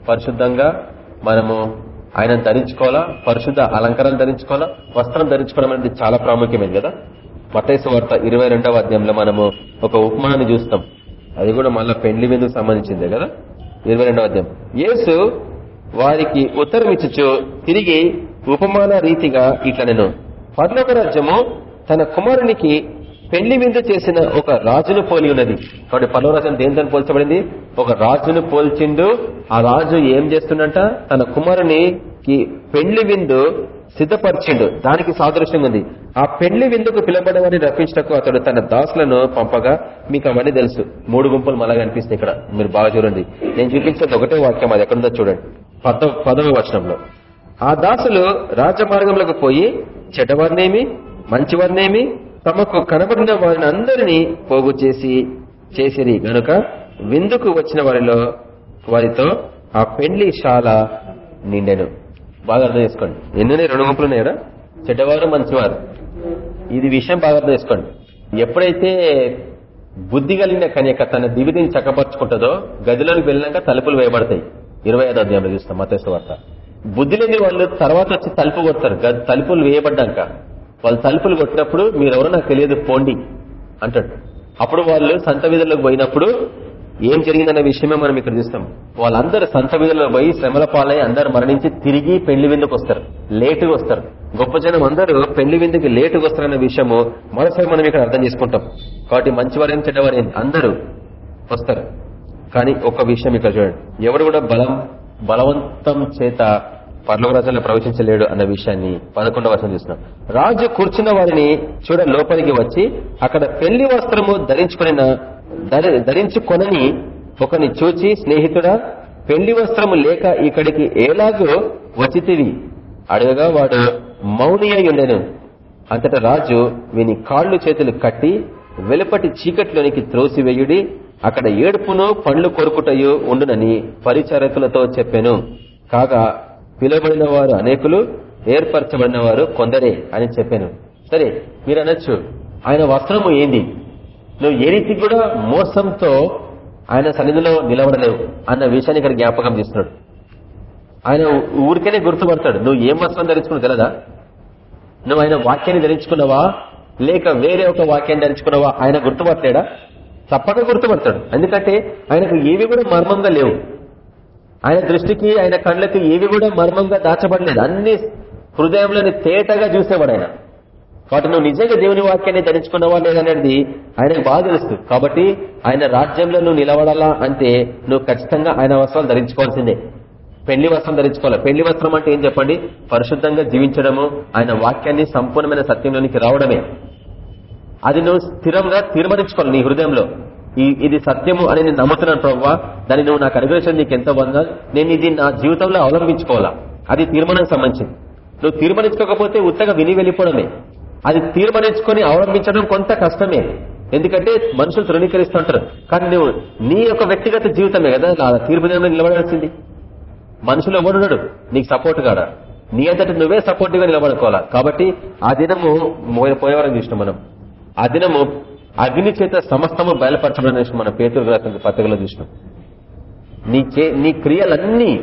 పరిశుద్ధంగా మనము ఆయన ధరించుకోవాలా? పరిశుద్ధ అలంకారం ధరించుకోవాలా? వస్త్రం ధరించుకోవడం అనేది చాలా ప్రాముఖ్యమైనది కదా? మతైసు వార్త ఇరవై అధ్యాయంలో మనము ఒక ఉపమానాన్ని చూస్తాం. అది కూడా మళ్ళీ పెండ్లి విందుకు సంబంధించిందే కదా? ఇరవై రెండవ అధ్యాయం. యేసు వారికి ఉత్తరం ఇచ్చు తిరిగి ఉపమాన రీతిగా ఇట్లా నేను పర్లోక రాజ్యము తన కుమారునికి పెళ్ళి విందు చేసిన ఒక రాజును పోలి ఉన్నది. కాబట్టి పర్లో రాజ్యం దేనితో పోల్చబడింది? ఒక రాజును పోల్చిండు. ఆ రాజు ఏం చేస్తుండంట? తన కుమారునికి పెళ్ళి విందు సిద్ధపరిచిండు. దానికి సాదృశ్యంగా ఉంది. ఆ పెళ్ళి విందుకు పిలబడవని రప్పించటకు అతడు తన దాసులను పంపగా మీకు అవన్నీ తెలుసు. మూడు గుంపులు మళ్ళా కనిపిస్తాయి ఇక్కడ. మీరు బాగా చూడండి. నేను చూపించేది ఒకటే వాక్యం అది ఎక్కడుందో చూడండి. పదవ వచనంలో. ఆ దాసులు రాజమార్గంలోకి పోయి చెడ్డవారినేమి మంచివారినేమి తమకు కనబడిన వారిని అందరినీ పోగు చేసి చేసిరి గనుక విందుకు వచ్చిన వారిలో వారితో ఆ పెళ్ళి శాల నిండెను. బాగా అర్థం చేసుకోండి. ఎన్ని రెండు గుంపులు ఉన్నాయా చెడ్డవారు మంచివారు. ఇది విషయం బాగా అర్థం చేసుకోండి. ఎప్పుడైతే బుద్ధి కలిగిన కన్యక తన దివిదిని చక్కపరుచుకుంటుందో గదిలోకి వెళ్ళినాక తలుపులు వేయబడతాయి. ఇరవై ఐదో అధ్యాయంలో చూస్తాం మతేశ్వ వార్త. బుద్ధి లేని వాళ్ళు తర్వాత వచ్చి తలుపు కొడతారు. తలుపులు వేయబడ్డాక. వాళ్ళు తలుపులు కొట్టినప్పుడు మీరెవరో నాకు తెలియదు పోండి అంటాడు. అప్పుడు వాళ్ళు సంత విధుల్లోకి పోయినప్పుడు ఏం జరిగిందనే విషయమే మనం ఇక్కడ చూస్తాం. వాళ్ళందరూ సంత విధుల్లో పోయి శ్రమల పాలై అందరు మరణించి తిరిగి పెళ్ళి విందుకు వస్తారు. లేటుగా వస్తారు. గొప్ప జనం అందరూ పెళ్ళి విందుకి లేటుగా వస్తారన్న విషయము మరోసారి మనం ఇక్కడ అర్థం చేసుకుంటాం. కాబట్టి మంచివారేం చెడ్డవారేం అందరూ వస్తారు. కానీ ఒక విషయం ఇక్కడ చూడండి. ఎవరు కూడా బలం బలవంతం చేత పర్లోక రాజ్యంలో ప్రవేశించలేడు అన్న విషయాన్ని పదకొండవ వర్షం చూస్తున్నాం. రాజు కూర్చున్న వారిని చూడ లోపలికి వచ్చి అక్కడ పెళ్ళి వస్త్రము ధరించుకుని ధరించుకొనని ఒకని చూచి స్నేహితుడా పెళ్ళి వస్త్రము లేక ఇక్కడికి ఏలాగో వచ్చితివి? అడగగా వాడు మౌని అయి ఉండెను అంతటా రాజు వీని కాళ్ళు చేతులు కట్టి వెలుపటి చీకట్లోనికి త్రోసివేయుడి అక్కడ ఏడుపును పండ్లు కొరుకుటయు ఉండునని పరిచారకులతో చెప్పాను. కాగా పిలువబడిన వారు అనేకులు ఏర్పరచబడిన వారు కొందరే అని చెప్పాను. సరే మీరు అనొచ్చు ఆయన వస్త్రము ఏంది? నువ్వు ఏ రీతి కూడా మోసంతో ఆయన సన్నిధిలో నిలబడలేవు అన్న విషయాన్ని ఇక్కడ జ్ఞాపకం చేస్తున్నాడు. ఆయన ఊరికేనే గుర్తుపడతాడు. నువ్వు ఏం వస్త్రం ధరించుకున్నావు తెలదా? నువ్వు ఆయన వాక్యాన్ని ధరించుకున్నావా? లేక వేరే ఒక వాక్యాన్ని ధరించుకున్నావా? ఆయన గుర్తుపట్టలేడా తప్పక గుర్తుపడతాడు. ఎందుకంటే ఆయనకు ఏవి కూడా మర్మంగా లేవు. ఆయన దృష్టికి ఆయన కళ్ళకి ఏవి కూడా మర్మంగా దాచబడలేదు. అన్ని హృదయంలోని తేటగా చూసేవాడు ఆయన. కాబట్టి నువ్వు నిజంగా దేవుని వాక్యాన్ని ధరించుకున్నావా లేదనేది ఆయనకు బాగా తెలుసు. కాబట్టి ఆయన రాజ్యంలో నువ్వు నిలబడాలా అంటే నువ్వు ఖచ్చితంగా ఆయన వస్త్రాలు ధరించుకోవాల్సిందే. పెళ్ళి వస్త్రం ధరించుకోవాలి. పెళ్ళి వస్త్రం అంటే ఏం చెప్పండి? పరిశుద్ధంగా జీవించడము ఆయన వాక్యాన్ని సంపూర్ణమైన సత్యంలోనికి రావడమే. అది నువ్వు స్థిరంగా తీర్మానించుకోవాలి నీ హృదయంలో. ఈ ఇది సత్యము అని నేను నమ్ముతున్నాను ప్రవ్వా. దాన్ని నువ్వు నాకు అనుగ్రహించడం నీకు ఎంతో బంధం నేను ఇది నా జీవితంలో అవలంబించుకోవాలా? అది తీర్మానం సంబంధించింది. నువ్వు తీర్మానించుకోకపోతే ఉత్తగా విని వెళ్ళిపోవడమే. అది తీర్మానించుకొని అవలంబించడం కొంత కష్టమే. ఎందుకంటే మనుషులు తృణీకరిస్తుంటారు. కానీ నువ్వు నీ యొక్క వ్యక్తిగత జీవితమే కదా. నా తీర్పు దినంలో నిలబడాల్సింది. మనుషులు ఎవడున్నాడు నీకు సపోర్ట్ కాడా? నీ అంతటి నువ్వే సపోర్టివ్గా గా నిలబడుకోవాలా? కాబట్టి ఆ దినము పోయేవారం చూసినాం మనం. ఆ దినము అగ్ని చేత సమస్తము బయలుపరచడం అనేసి మన పేతురు పత్రికలో చూసినాం. నీ చే నీ క్రియలన్నీ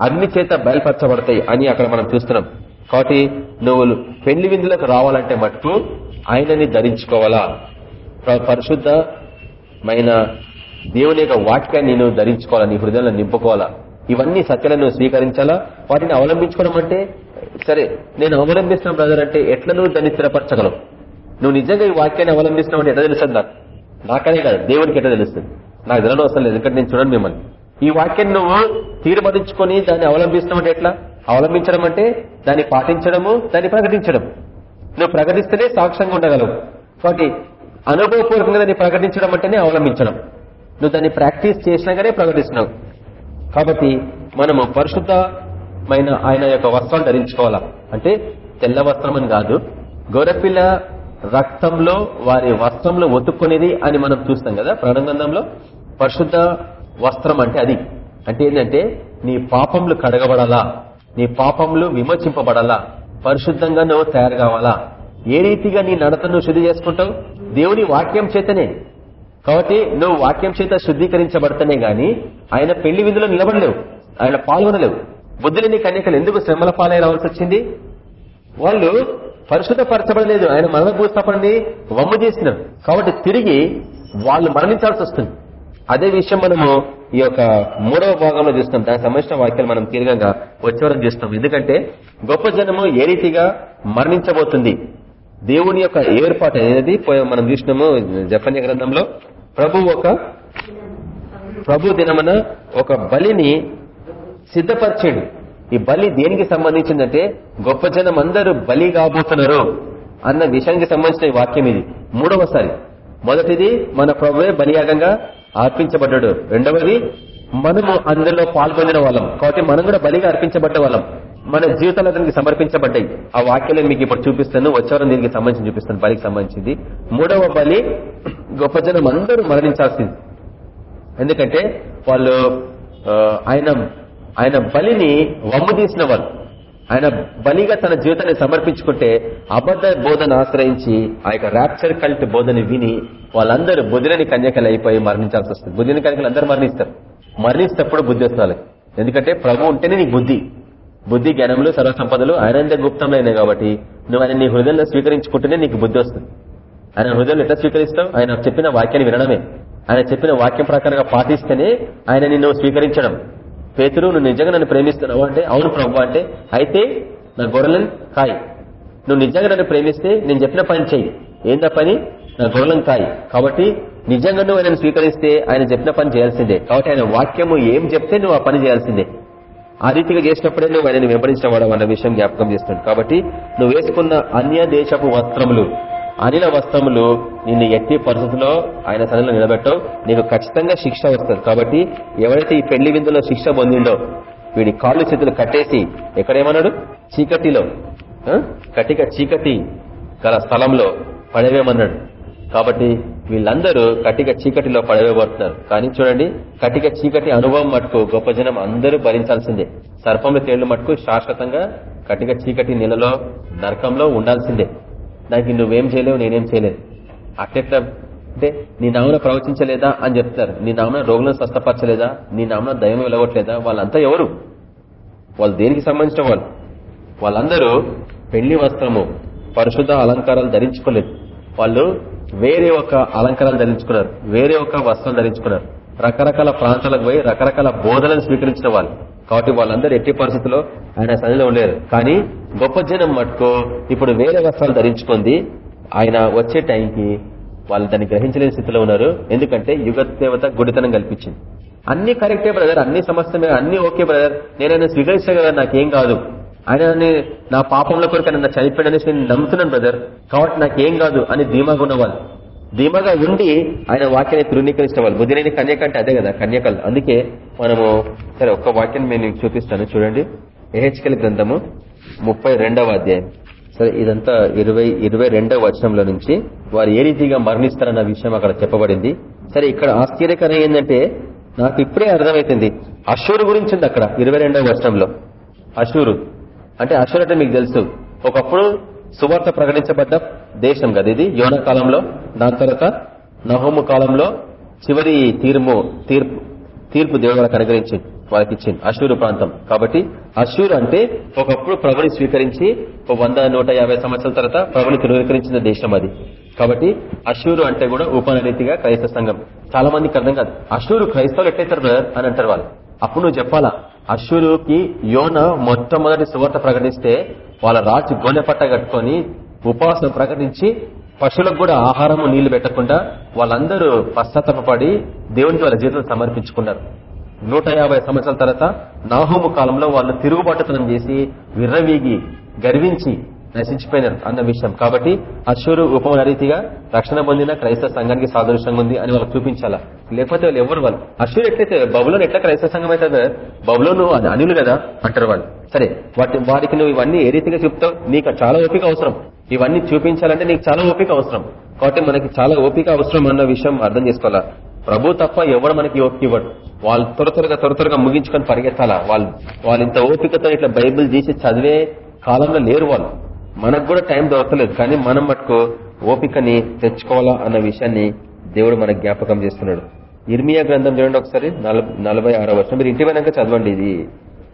అగ్ని చేత బయలుపరచబడతాయి అని అక్కడ మనం చూస్తున్నాం. కాబట్టి నువ్వు పెళ్ళి విందులకు రావాలంటే మటుకు ఆయనని ధరించుకోవాలా? పరిశుద్ధమైన దేవుని యొక్క వాక్యాన్ని నువ్వు ధరించుకోవాలా? నీ హృదయంలో నింపుకోవాలా? ఇవన్నీ సత్యాలను స్వీకరించాలా? వాటిని అవలంబించుకోవడం అంటే సరే నేను అవలంబిస్తున్న బ్రదర్ అంటే ఎట్లా నువ్వు దాన్ని స్థిరపరచగలవు? నువ్వు నిజంగా ఈ వాక్యాన్ని అవలంబిస్తున్నావు ఎట్లా తెలుస్తుంది నాకు? నాకనే కాదు దేవుడికి ఎట్లా తెలుస్తుంది? నాకు తెలడం అవసరం లేదు ఎందుకంటే నేను చూడండి మిమ్మల్ని. ఈ వాక్యాన్ని నువ్వు తీర్మానించుకొని దాన్ని అవలంబిస్తున్నావు ఎట్లా? అవలంబించడం అంటే దాన్ని పాటించడము దాన్ని ప్రకటించడం. నువ్వు ప్రకటిస్తేనే సాక్ష్యంగా ఉండగలవు. కాబట్టి అనుభవపూర్వకంగా దాన్ని ప్రకటించడం అంటేనే అవలంబించడం. నువ్వు దాన్ని ప్రాక్టీస్ చేసినాగానే ప్రకటిస్తున్నావు. కాబట్టి మనము పరిశుద్ధమైన ఆయన యొక్క వస్త్రాలు ధరించుకోవాలా? అంటే తెల్ల వస్త్రం అని కాదు గొర్రెపిల్ల రక్తంలో వారి వస్త్రంలో ఒత్తుకునేది అని మనం చూస్తాం కదా ప్రాణగంధంలో? పరిశుద్ధ వస్త్రం అంటే అది. అంటే ఏంటంటే నీ పాపంలు కడగబడాలా? నీ పాపంలు విమోచింపబడాలా? పరిశుద్ధంగా నువ్వు తయారు కావాలా ఏ రీతిగా నీ నడతను శుద్ధి చేసుకుంటావు? దేవుని వాక్యం చేతనే. కాబట్టి నువ్వు వాక్యం చేత శుద్ధీకరించబడతనే గాని ఆయన పెళ్ళి విధులో నిలబడలేవు. ఆయన పాల్గొనలేవు. బుద్ధులని కన్యకలు ఎందుకు శ్రమల పాలై రావాల్సి వచ్చింది? వాళ్ళు పరిశుద్ధపరచబడలేదు. ఆయన మరణ భూస్థాపనని వమ్ము చేసినారు కాబట్టి తిరిగి వాళ్ళు మరణించాల్సి వస్తుంది. అదే విషయం మనము ఈ యొక్క మూడవ భాగంలో చూస్తాం దానికి సంబంధించిన వాక్యాలు మనం తీర్ఘంగా వచ్చేవరం చూస్తాం ఎందుకంటే గొప్ప జనము ఏ రీతిగా మరణించబోతుంది? దేవుని యొక్క ఏర్పాటు అనేది మనం చూసినాము జపన్య గ్రంథంలో. ప్రభు ఒక ప్రభు దినమున ఒక బలిని సిద్ధపరిచాడు. ఈ బలి దేనికి సంబంధించిందంటే గొప్ప జనం అందరూ బలి కాబోతున్నారు అన్న విషయానికి సంబంధించిన వాక్యం ఇది. మూడవసారి. మొదటిది మన ప్రభువే బలియాగంగా అర్పించబడ్డాడు. రెండవది మనము అందులో పాల్గొందిన వాళ్ళం. కాబట్టి మనం కూడా బలిగా అర్పించబడ్డ వాళ్ళం. మన జీవితాలు అతనికి సమర్పించబడ్డాయి. ఆ వాక్యాలను మీకు ఇప్పుడు చూపిస్తాను. వచ్చేవారం దీనికి సంబంధించి చూపిస్తాను. బలికి సంబంధించింది. మూడవ బలి గొప్ప జనం అందరూ మరణించాల్సింది. ఎందుకంటే వాళ్ళు ఆయన ఆయన బలిని వమ్ము తీసిన వాళ్ళు ఆయన బలిగా తన జీవితాన్ని సమర్పించుకుంటే అబద్ధ బోధన ఆశ్రయించి ఆ యొక్క ర్యాప్చర్ కల్ట్ బోధని విని వాళ్ళందరూ బుద్ధిని కన్యకలు అయిపోయి మరణించాల్సి వస్తుంది. బుద్ధిని కన్యకలు అందరూ మరణిస్తారు. మరణిస్తేప్పుడు బుద్ధి వస్తుంది ఎందుకంటే ప్రభు ఉంటేనే నీకు బుద్ధి. బుద్ధి జ్ఞానములు సర్వసంపదలు ఆయన గుప్తమైనవి కాబట్టి నువ్వు ఆయన నీ హృదయంలో స్వీకరించుకుంటేనే నీకు బుద్ధి వస్తుంది. ఆయన హృదయంలో ఎట్లా స్వీకరిస్తావు? ఆయన చెప్పిన వాక్యాన్ని వినడమే. ఆయన చెప్పిన వాక్యం ప్రకారంగా పాటిస్తేనే ఆయన నిన్ను స్వీకరించడం. పేతురు నువ్వు నిజంగా నన్ను ప్రేమిస్తున్నావు అంటే? అవును ప్రభు అంటే అయితే నా గొర్రెలను కాయి. నువ్వు నిజంగా నన్ను ప్రేమిస్తే నేను చెప్పిన పని చెయ్యి. ఏందా పని? నా గొర్రెలను కాయి. కాబట్టి నిజంగా నువ్వు ఆయన స్వీకరిస్తే ఆయన చెప్పిన పని చేయాల్సిందే. కాబట్టి ఆయన వాక్యము ఏం చెప్తే నువ్వు ఆ పని చేయాల్సిందే. ఆ రీతిగా చేసినప్పుడే నువ్వు ఆయనను వెంబడించిన వాడు అన్న విషయం జ్ఞాపకం చేస్తున్నాడు. కాబట్టి నువ్వు వేసుకున్న అన్య దేశపు వస్త్రములు అనిల వస్త్రములు నిన్ను ఎట్టి పరిస్థితుల్లో ఆయన సన్నిలో నిలబెట్టవు. నీకు ఖచ్చితంగా శిక్ష వస్తుంది కాబట్టి ఎవరైతే ఈ పెళ్ళి విందులో శిక్ష పొందిండో వీడి కాళ్ళు చేతులు కట్టేసి ఎక్కడేమన్నాడు? చీకటిలో కటిక చీకటి గల స్థలంలో పడవేమన్నాడు కాబట్టి వీళ్ళందరూ కటిక చీకటిలో పడవేయబడుతున్నారు. కానీ చూడండి కటిక చీకటి అనుభవం మటుకు గొప్ప జనం అందరూ భరించాల్సిందే. సర్పంలో తేళ్ళు మటుకు శాశ్వతంగా కటిక చీకటి నెలలో నరకంలో ఉండాల్సిందే. దానికి నువ్వేం చేయలేవు నేనేం చేయలేదు. అట్లెట్లా అంటే నీ నామన ప్రవచించలేదా అని చెప్తారు నీ నామన రోగులను స్వస్థపరచలేదా? నీ నామన దయం వెలగొట్టలేదా? వాళ్ళంతా ఎవరు? వాళ్ళు దేనికి సంబంధించిన వాళ్ళు? వాళ్ళందరూ పెళ్ళి వస్త్రము పరిశుద్ధ అలంకారాలు ధరించుకోలేదు. వాళ్ళు వేరే ఒక అలంకారాలు ధరించుకున్నారు. వేరే ఒక వస్త్రం ధరించుకున్నారు. రకరకాల ప్రాంతాలకు పోయి రకరకాల బోధనలు స్వీకరించిన వాళ్ళు. కాబట్టి వాళ్ళందరూ ఎట్టి పరిస్థితుల్లో ఆయన సన్నిలో ఉండలేరు. కానీ గొప్ప జనం మట్టుకో ఇప్పుడు వేరే వస్త్రాలు ధరించుకుంది. ఆయన వచ్చే టైంకి వాళ్ళు దాన్ని గ్రహించలేని స్థితిలో ఉన్నారు. ఎందుకంటే యుగ దేవత గుడితనం కల్పించింది. అన్ని కరెక్టే బ్రదర్ అన్ని సమస్యమే అన్ని ఓకే బ్రదర్. నేను ఆయన స్వీకరిస్తా కదా నాకేం కాదు. ఆయన నా పాపంలో కొరకు ఆయన చనిపోయాడనేసి నేను నమ్ముతున్నాను బ్రదర్. కాబట్టి నాకేం కాదు అని ధీమాగా ఉన్నవాళ్ళు. ధీమగా ఉండి ఆయన వాక్యాన్ని తృణీకరించిన వాళ్ళు బుద్ధిలేని కన్యక అంటే అదే కదా కన్యకలు. అందుకే మనము సరే ఒక్క వాక్యాన్ని నేను చూపిస్తాను. చూడండి. ఎహెచ్కల్ గ్రంథము ముప్పై అధ్యాయం. సరే ఇదంతా ఇరవై ఇరవై రెండవ వచనంలో నుంచి వారు ఏ రీతిగా మరణిస్తారన్న విషయం అక్కడ చెప్పబడింది. సరే ఇక్కడ ఆశ్చర్యకరం ఏంటంటే నాకు ఇప్పుడే అర్థమైతుంది. అశూరు గురించి ఉంది అక్కడ ఇరవై రెండవ వచనంలో. అశూరు అంటే అశూర్ అంటే మీకు తెలుసు. ఒకప్పుడు సువార్త ప్రకటించబడ్డ దేశం కదా ఇది? యోన కాలంలో దాని తర్వాత నహోము కాలంలో చివరి తీర్పు తీర్పు తీర్పు దేవుడు వాళ్ళకి అనుగ్రహించింది వాళ్ళకి ఇచ్చింది. అశూరు ప్రాంతం. కాబట్టి అశూరు అంటే ఒకప్పుడు ప్రభుని స్వీకరించి ఒక వంద నూట యాభై సంవత్సరాల తర్వాత ప్రభుని ధృవీకరించిన దేశం అది. కాబట్టి అశూరు అంటే కూడా ఉపనరీతిగా క్రైస్తవ సంఘం. చాలా మందికి అర్థం కాదు. అశూరు క్రైస్తవులు ఎట్లయితారు బ్రదర్? అని అంటారు వాళ్ళు. అప్పుడు నువ్వు చెప్పాలా అశ్వరుకి యోన మొట్టమొదటి సువార్త ప్రకటిస్తే వాళ్ళ రాజు గోనెపట్ట కట్టుకొని ఉపవాసం ప్రకటించి పశువులకు కూడా ఆహారము నీళ్ళు పెట్టకుండా వాళ్ళందరూ పశ్చాత్తాపడి దేవునికి వాళ్ళ జీవితం సమర్పించుకున్నారు. నూట సంవత్సరాల తర్వాత నాహోము కాలంలో వాళ్ళు తిరుగుబాటుతనం చేసి విర్రవీగి గర్వించి నశించిపోయినారు అన్న విషయం. కాబట్టి అశ్వరు ఉపమరీతిగా రక్షణ పొందిన క్రైస్తవ సంఘానికి సాదృశ్యంగా ఉంది అని వాళ్ళకి చూపించాలా. లేకపోతే వాళ్ళు ఎవరు వాళ్ళు? అశ్వరు ఎట్లయితే బబులోని ఎట్లా క్రైస్తవ సంఘం అయితే బబులోను అనులు కదా అంటారు వాళ్ళు. సరే వాటి వారికి నువ్వు ఇవన్నీ ఏ రీతిగా చెప్తావు? నీకు చాలా ఓపిక అవసరం. ఇవన్నీ చూపించాలంటే నీకు చాలా ఓపిక అవసరం. కాబట్టి మనకి చాలా ఓపిక అవసరం అన్న విషయం అర్థం చేసుకోవాలా? ప్రభు తప్ప ఎవడు మనకి ఓపిక ఇవ్వడు. వాళ్ళు త్వర త్వరగా త్వర త్వరగా ముగించుకొని పరిగెత్తాలా? వాళ్ళు వాళ్ళు ఇంత ఓపికతో ఇట్లా బైబిల్ తీసి చదివే కాలంలో లేరు వాళ్ళు. మనకు కూడా టైం దొరకలేదు. కానీ మనం మటుకు ఓపికని తెచ్చుకోవాలా అన్న విషయాన్ని దేవుడు మనకు జ్ఞాపకం చేస్తున్నాడు. ఇర్మియా గ్రంథం చూడండి ఒకసారి. నలభై ఆరో వర్షం. మీరు ఇంటి వెనక చదవండి ఇది.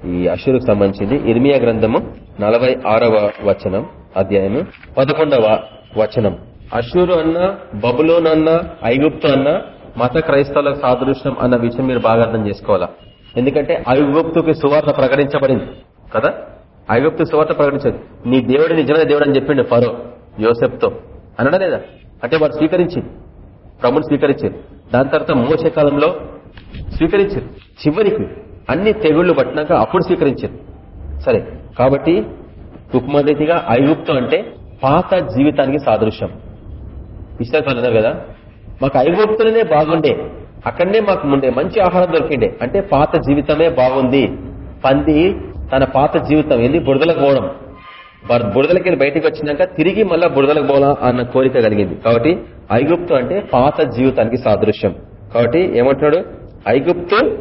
ఈ అషురుకు సంబంధించింది. ఇర్మియా గ్రంథము నలభై వచనం అధ్యాయము పదకొండవ వచనం. అషూరు అన్న బబులోన్ అన్న ఐగుప్తు అన్న మత క్రైస్తవులకు సాదృశ్యం అన్న విషయం మీరు బాగా అర్థం చేసుకోవాలా? ఎందుకంటే ఐగుప్తుకి సువార్త ప్రకటించబడింది. కదా? ఐగుప్తు సువార్త ప్రకటించదు నీ దేవుడు నిజమైన దేవుడు అని చెప్పిండు ఫరో యోసెఫ్తో. అనడా లేదా? అంటే వారు స్వీకరించి ప్రభుని స్వీకరించారు. దాని తర్వాత మోసే కాలంలో స్వీకరించారు. చివరికి అన్ని తెగుళ్ళు పట్టినాక అప్పుడు స్వీకరించారు. సరే కాబట్టి ఉపమారీతిగా ఐగుప్తం అంటే పాత జీవితానికి సాదృశ్యం. ఇష్టాలు అన్నారు కదా? మాకు ఐగుప్తులనే బాగుండే అక్కడనే మాకు ముందే మంచి ఆహారం దొరికిండే. అంటే పాత జీవితమే బాగుంది. పంది తన పాత జీవితం ఏంది బురదలకు పోవడం. బురదలకి బయటకు వచ్చినాక తిరిగి మళ్ళా బురదలకు పోవాలా అన్న కోరిక కలిగింది. కాబట్టి ఐగుప్తు అంటే పాత జీవితానికి సాదృశ్యం. కాబట్టి ఏమంటున్నాడు? ఐగుప్తు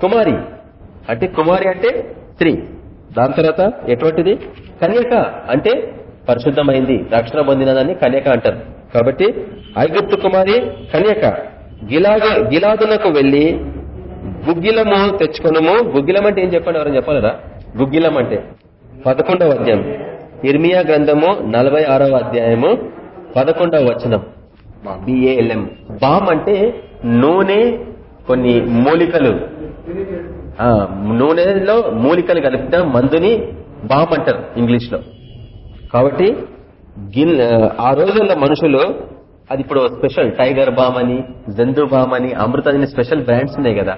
కుమారి. అంటే కుమారి అంటే స్త్రీ. దాని తర్వాత ఎటువంటిది? కన్యక. అంటే పరిశుద్ధమైంది. రక్షణ పొందినదాన్ని కన్యక అంటారు. కాబట్టి ఐగుప్తు కుమారి కన్యక. గిలాగ గిలాదులకు వెళ్ళి గుగ్గిలము తెచ్చుకునము గుగ్గిలం అంటే ఏం చెప్పండి ఎవరైనా చెప్పాలరా గుగ్గిలం అంటే పదకొండవ అధ్యాయం. ఇర్మియా గ్రంథము నలభై అధ్యాయము పదకొండవ వచనం. బిఏఎల్ఎం బామ్ అంటే నూనె కొన్ని మూలికలు. నూనెలో మూలికలు కలిపిన మందుని బామ్ అంటారు ఇంగ్లీష్లో కాబట్టి గిల్ ఆ రోజుల్లో మనుషులు అది ఇప్పుడు స్పెషల్ టైగర్ బామ్ అని జందు బామ్ అని అమృతాంజని స్పెషల్ బ్రాండ్స్ ఉన్నాయి కదా.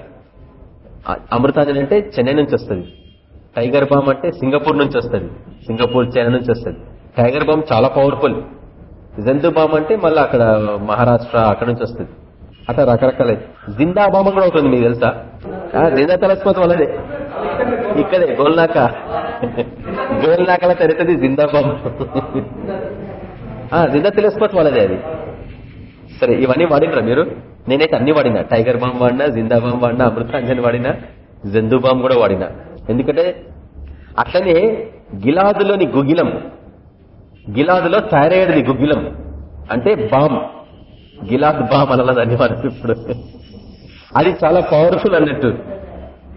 అమృతాంజని అంటే చెన్నై నుంచి వస్తుంది. టైగర్ బామ్ అంటే సింగపూర్ నుంచి వస్తుంది. సింగపూర్ చైనా నుంచి వస్తుంది. టైగర్ బామ్ చాలా పవర్ఫుల్ జంతు బామ్ అంటే మళ్ళీ అక్కడ మహారాష్ట్ర అక్కడ నుంచి వస్తుంది. అట్లా రకరకాల. జిందా బామ కూడా అవుతుంది మీకు తెలుసా? జిందా తలస్పోతం వాళ్ళదే. ఇక్కడే గోల్నాక. గోల్నాకలా తెరుతుంది జిందా బామ్. జిందా తెలిసిపోతే వాళ్ళదే అది. సరే ఇవన్నీ వాడినరా మీరు? నేనైతే అన్ని వాడినా. టైగర్ బాంబ్ వాడినా జిందా బాంబ్ వాడినా అమృతాంజన్ వాడినా జందు బాంబ్ కూడా వాడినా. ఎందుకంటే అట్లనే గిలాదులోని గుగిలం గిలాదులో తయారయ్యేది గుగ్గిలం అంటే బామ్. గిలాద్ బామ్ అనలేదని మనకు ఇప్పుడు. అది చాలా పవర్ఫుల్ అన్నట్టు.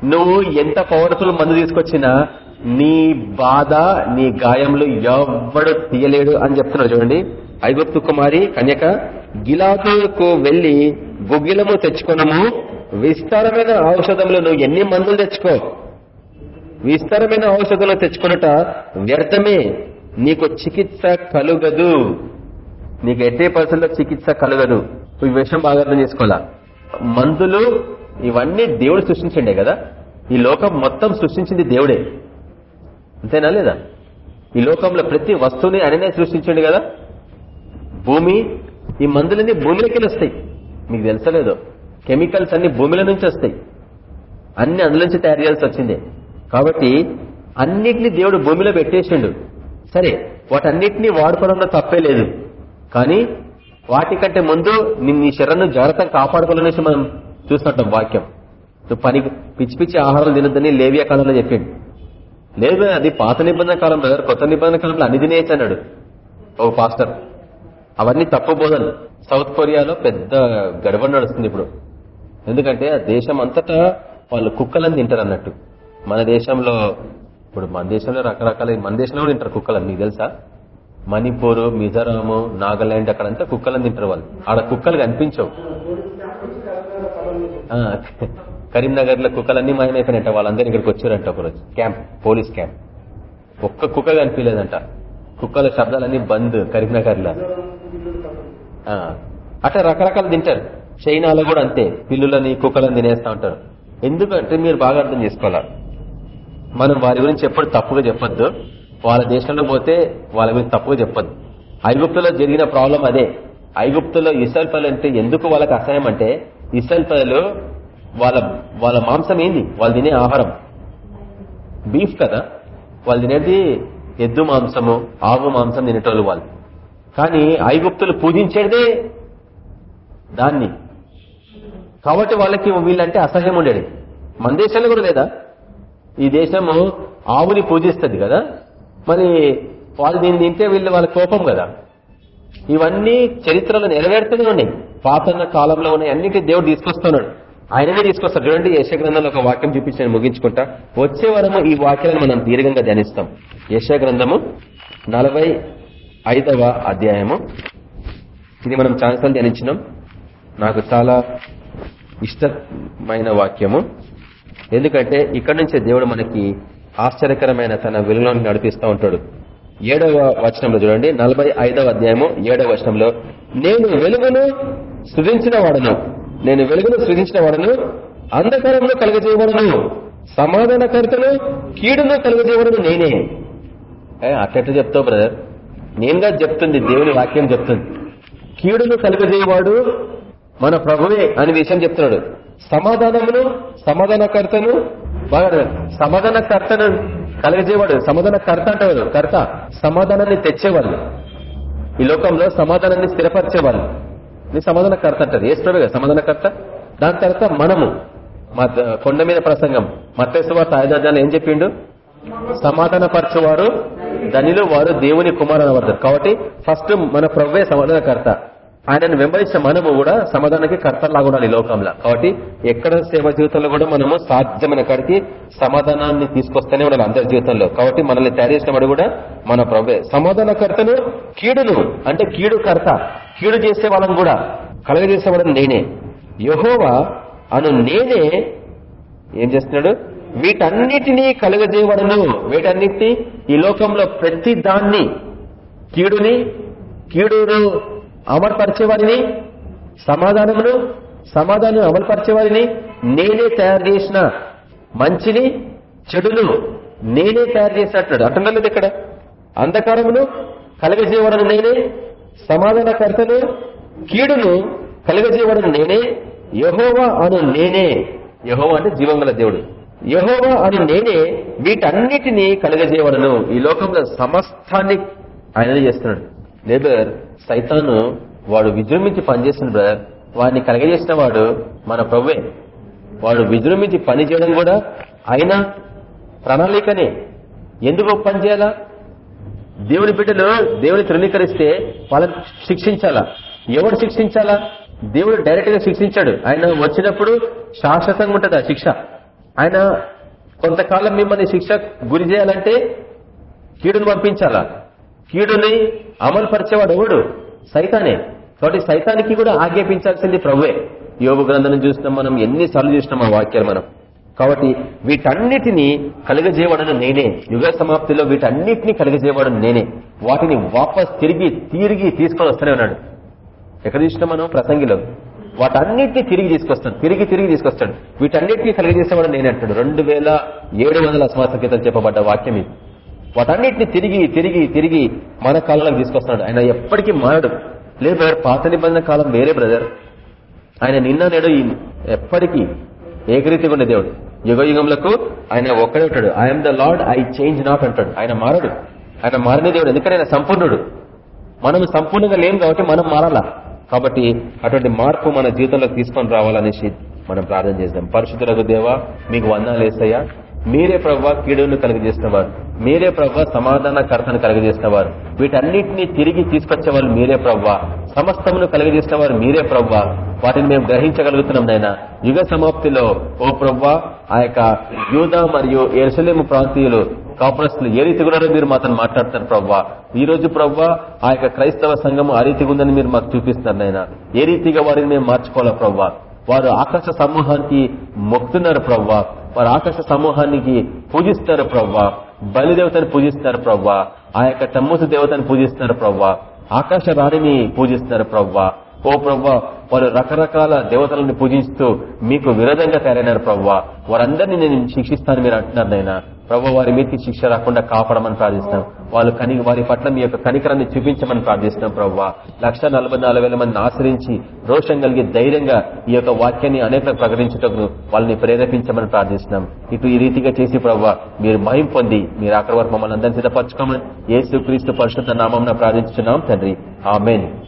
నువ్వు ఎంత పవర్ఫుల్ మందు తీసుకొచ్చినా నీ బాధ నీ గాయంలో ఎవ్వడు తీయలేడు అని చెప్తున్నాడు చూడండి. ఐగుప్తు కుమారి కన్యక గిలాదుకు వెళ్ళి గుగ్గిలము తెచ్చుకున్నాము విస్తారమైన ఔషధంలో నువ్వు ఎన్ని మందులు తెచ్చుకో? విస్తారమైన ఔషధంలో తెచ్చుకున్నట వ్యర్థమే. నీకు చికిత్స కలుగదు. నీకు ఎట్టే పరిస్థితుల్లో చికిత్స కలగదు. ఈ విషయం బాగా అర్థం చేసుకోవాలా? మందులు ఇవన్నీ దేవుడు సృష్టించండే కదా? ఈ లోకం మొత్తం సృష్టించింది దేవుడే. అంతేనా లేదా? ఈ లోకంలో ప్రతి వస్తువుని ఆయననే సృష్టించండి కదా? భూమి ఈ మందులన్నీ భూమిలోకి వస్తాయి. మీకు తెలుసలేదో కెమికల్స్ అన్ని భూమిలో నుంచి వస్తాయి. అన్ని అందులోంచి తయారు చేయాల్సి వచ్చిందే. కాబట్టి అన్నిటినీ దేవుడు భూమిలో పెట్టేసిండు. సరే వాటన్నిటినీ వాడుకోవడంలో తప్పే లేదు. కానీ వాటికంటే ముందు నీ శరణ్ను జాగ్రత్తగా కాపాడుకోవాలనేసి మనం చూస్తుంటాం వాక్యం. నువ్వు పని పిచ్చి పిచ్చి ఆహారం తినద్దని లేవియా కాలంలో చెప్పిండు. లేదు అది పాత నిబంధన కాలంలో కొత్త నిబంధన కాలంలో అన్ని తినేసి అన్నాడు ఓ పాస్టర్. అవన్నీ తప్పు బోధలు సౌత్ కొరియాలో పెద్ద గడబడి నడుస్తుంది ఇప్పుడు. ఎందుకంటే ఆ దేశం అంతటా వాళ్ళు కుక్కలను తింటారు అన్నట్టు. మన దేశంలో ఇప్పుడు మన దేశంలో రకరకాల మన దేశంలో కూడా తింటారు కుక్కలని మీకు తెలుసా? మణిపూర్ మిజోరాము నాగాలాండ్ అక్కడంతా కుక్కలను తింటారు వాళ్ళు. ఆడ కుక్కలు కనిపించవు. కరీంనగర్లో కుక్కలన్నీ మాయమైపోయినట్ట వాళ్ళందరూ ఇక్కడికి వచ్చారంట ఒకరోజు. Camp police camp. ఒక్క కుక్క కనిపించలేదంట. కుక్కల శబ్దాలన్నీ బంద్ కరీంనగర్లో అట్లా రకరకాలు తింటారు. చైనాలో కూడా అంతే. పిల్లులని కుక్కలను తినేస్తా ఉంటారు. ఎందుకంటే మీరు బాగా అర్థం చేసుకోవాలి? మనం వారి గురించి ఎప్పుడు తప్పుగా చెప్పొద్దు. వాళ్ళ దేశంలో పోతే వాళ్ళ గురించి తప్పుగా చెప్పొద్దు. ఐగుప్తులో జరిగిన ప్రాబ్లం అదే. ఐగుప్తులో ఇసల్ పనులు అంటే ఎందుకు వాళ్ళకి అసహ్యం అంటే ఇసల్ పనులు వాళ్ళ వాళ్ళ మాంసం ఏంది? వాళ్ళు తినే ఆహారం. బీఫ్ కదా. వాళ్ళు తినేది ఎద్దు మాంసము ఆవు మాంసం తినేటోళ్ళు వాళ్ళు. కానీ ఐగుప్తులు పూజించేదే దాన్ని. కాబట్టి వాళ్ళకి వీళ్ళంటే అసహ్యం ఉండేది. మన దేశంలో కూడా లేదా? ఈ దేశము ఆవుని పూజిస్తుంది కదా? మరి వాళ్ళు దీన్ని తింటే వీళ్ళు వాళ్ళ కోపం కదా? ఇవన్నీ చరిత్రలో నెరవేరుతూనే ఉన్నాయి. పాతన కాలంలో ఉన్నాయి అన్నిటి దేవుడు తీసుకొస్తున్నాడు. ఆయననే తీసుకొస్తాడు. చూడండి యశగ్రంథంలో ఒక వాక్యం చూపించి ముగించుకుంటా. వచ్చే వరము ఈ వాక్యాలను మనం దీర్ఘంగా ధ్యానిస్తాం. యశగ్రంథము నలభై ఐదవ అధ్యాయము. ఇది మనం చాలాసార్లు ధ్యానించినాం. నాకు చాలా ఇష్టమైన వాక్యము. ఎందుకంటే ఇక్కడ నుంచే దేవుడు మనకి ఆశ్చర్యకరమైన తన వెలుగులోని నడిపిస్తూ ఉంటాడు. ఏడవ వచనంలో చూడండి నలభై ఐదవ అధ్యాయము ఏడవ వచనంలో నేను వెలుగును సృజించిన వాడను నేను వెలుగును సృజించిన వాడను అంధకారంలో కలుగజేయబడను సమాధానకర్తను కీడును కలుగజేయబడను నేనే. అట్ట చెప్తావు బ్రదర్? నేనుగా చెప్తుంది దేవుని వాక్యం చెప్తుంది. కీడును కలుగజేయవాడు మన ప్రభువే అని విషయం చెప్తున్నాడు. సమాధానమును సమాధానకర్తను బాగా సమాధానకర్తను కలగజేవాడు సమాధానకర్త అంటారు కర్త. సమాధానాన్ని తెచ్చేవాళ్ళు. ఈ లోకంలో సమాధానాన్ని స్థిరపరిచేవాళ్ళు. నీ సమాధానకర్త అంటారు. ఏ ప్రభు సమాధానకర్త? దాని తర్వాత మనము కొండ మీద ప్రసంగం. మత్తేశ్వార్త ఐదాధ్యాలు ఏం చెప్పిండు? సమాధానపరచువారు ధనిలో వారు దేవుని కుమారు పడతారు కాబట్టి ఫస్ట్ మన ప్రవ్వే సమాధానకర్త. ఆయనను వెంబడించిన మనము కూడా సమాధానానికి కర్తలాగా ఉండాలి ఈ లోకంలో. కాబట్టి ఎక్కడ సేవ జీవితంలో కూడా మనము సాధ్యమైన కాడికి సమాధానాన్ని తీసుకొస్తేనే ఉండాలి అందరి జీవితంలో. కాబట్టి మనల్ని తయారు చేసిన కూడా మన ప్రభే సమాధానకర్తను కీడును అంటే కీడు కర్త కీడు చేసే వాళ్ళని కూడా కలగజేసేవాడని నేనే. యహోవా అను నేనే ఏం చేస్తున్నాడు? వీటన్నిటినీ కలుగజేయబడను. వీటన్నిటినీ ఈ లోకంలో ప్రతి దాన్ని కీడుని కీడును అమలుపరిచేవారిని సమాధానమును సమాధానం అమలుపరిచేవారిని నేనే తయారు చేసిన మంచిని చెడును నేనే తయారు చేసినట్టున్నాడు అంటున్నది ఇక్కడ? అంధకారమును కలగజేయవడను నేనే సమాధానకర్తను కీడును కలగజేయవడను నేనే యహోవా అను నేనే. యహోవా అంటే జీవంగల దేవుడు. యహోవా అని నేనే వీటన్నిటినీ కలగజేయవడను ఈ లోకంలో సమస్తాన్ని ఆయన చేస్తున్నాడు. లేబర్ సైతాను వాడు విజృంభించి పనిచేసింది బ్రదర్ వాడిని కలగజేసిన వాడు మన ప్రవ్వే. వాడు విజృంభించి పని చేయడం కూడా ఆయన ప్రణాళికనే. ఎందుకు పని చేయాలా దేవుని బిడ్డలు దేవుని తృణీకరిస్తే వాళ్ళని శిక్షించాలా? ఎవడు శిక్షించాలా? దేవుడు డైరెక్ట్గా శిక్షించాడు. ఆయన వచ్చినప్పుడు శాశ్వతంగా ఉంటుంది ఆ శిక్ష? ఆయన కొంతకాలం మిమ్మల్ని శిక్ష గురి చేయాలంటే కీడును పంపించాలా? కీడుని అమలుపరిచేవాడు ఎవడు సైతానే. కాబట్టి సైతానికి కూడా ఆజ్ఞాపించాల్సింది ప్రభువే. యోగ గ్రంథం చూసినాం మనం ఎన్నిసార్లు చూసినాం ఆ వాక్యాలు మనం. కాబట్టి వీటన్నిటిని కలుగజేయబడను నేనే. యుగ సమాప్తిలో వీటన్నిటిని కలుగజేయబడను నేనే. వాటిని వాపస్ తిరిగి తిరిగి తీసుకొని వస్తూనే ఉన్నాడు. ఎక్కడ చూసినాం మనం? ప్రసంగిలో. వాటన్నిటిని తిరిగి తీసుకొస్తాడు. తిరిగి తిరిగి తీసుకొస్తాడు. వీటన్నిటిని కలిగజేసేవాడు నేనే నేను అంటాడు. రెండు వేల ఏడు వందల చెప్పబడ్డ వాక్యం ఇది. వాటన్నిటిని తిరిగి తిరిగి తిరిగి మన కాలంలోకి తీసుకొస్తున్నాడు. ఆయన ఎప్పటికీ మారడు లేదు బ్రదర్ పాత నిబంధన కాలం వేరే బ్రదర్. ఆయన నిన్న నేడు ఎప్పటికీ ఏకరీతిగా ఉండే దేవుడు. యుగ యుగములకు ఆయన ఒక్కడే ఉంటాడు. I am the Lord I change not అంటాడు. ఆయన మారడు. ఆయన మారని దేవుడు. ఎందుకంటే ఆయన సంపూర్ణుడు. మనం సంపూర్ణంగా లేం కాబట్టి మనం మారాలా. కాబట్టి అటువంటి మార్పు మన జీవితంలోకి తీసుకొని రావాలనేసి మనం ప్రార్థన చేద్దాం పరిశుద్ధులకు దేవా మీకు వందాలు వేస్తాయా మీరే ప్రవ్వా కీడును కలుగజేసినవారు మీరే ప్రవ్వా సమాధానకర్తను కలుగజేసినవారు వీటన్నిటినీ తిరిగి తీసుకొచ్చే వాళ్ళు మీరే ప్రవ్వా. సమస్తమును కలుగజేసిన వారు మీరే ప్రవ్వా. వాటిని మేము గ్రహించగలుగుతున్నాం నాయన. యుగ సమాప్తిలో ఓ ప్రవ్వా ఆ యొక్క యూద మరియు ఎరుసలేము ప్రాంతీయులు కాపురస్తులు ఏ రీతి ఉన్నారో మీరు మాత్రం మాట్లాడతారు ప్రవ్వా. ఈ రోజు ప్రవ్వా ఆ యొక్క క్రైస్తవ సంఘం ఆ రీతిగా ఉందని మీరు మాకు చూపిస్తున్నారు నాయన. ఏ రీతిగా వారిని మేము మార్చుకోవాలా ప్రవ్వా? వారు ఆకాశ సమూహానికి మొక్కుతున్నారు ప్రవ్వా. వారు ఆకాశ సమూహానికి పూజిస్తారు ప్రవ్వా. బలిదేవతను పూజిస్తారు ప్రవ్వా. ఆ యొక్క తమ్మూసు దేవతని పూజిస్తారు ప్రవ్వా. ఆకాశ రాణిని పూజిస్తారు ప్రవ్వా. ఓ ప్రవ్వా వారు రకరకాల దేవతలను పూజిస్తూ మీకు విరోధంగా తయారైనారు ప్రవ్వా. వారందరినీ నేను శిక్షిస్తాను మీరు అంటున్నారు నైనా ప్రభు వారి మీదకి శిక్ష రాకుండా కాపాడమని ప్రార్థిస్తున్నాం. వాళ్ళు కని వారి పట్ల మీ యొక్క కనికరాన్ని చూపించమని ప్రార్థిస్తున్నాం ప్రభు లక్ష మందిని ఆశ్రయించి రోషం కలిగి ధైర్యంగా ఈ యొక్క వాక్యాన్ని అనేక ప్రకటించటకు వాళ్ళని ప్రేరేపించమని ప్రార్థిస్తున్నాం. ఇటు ఈ రీతిగా చేసి ప్రభు మీరు మహిం పొంది మీరు అక్కడ వరకు మమ్మల్ని అందరినీ సిద్ధపరచుకోమని ఏసు క్రీస్తు పరిశుద్ధ నామం ప్రార్థించున్నాం తండ్రి. ఆమెన్.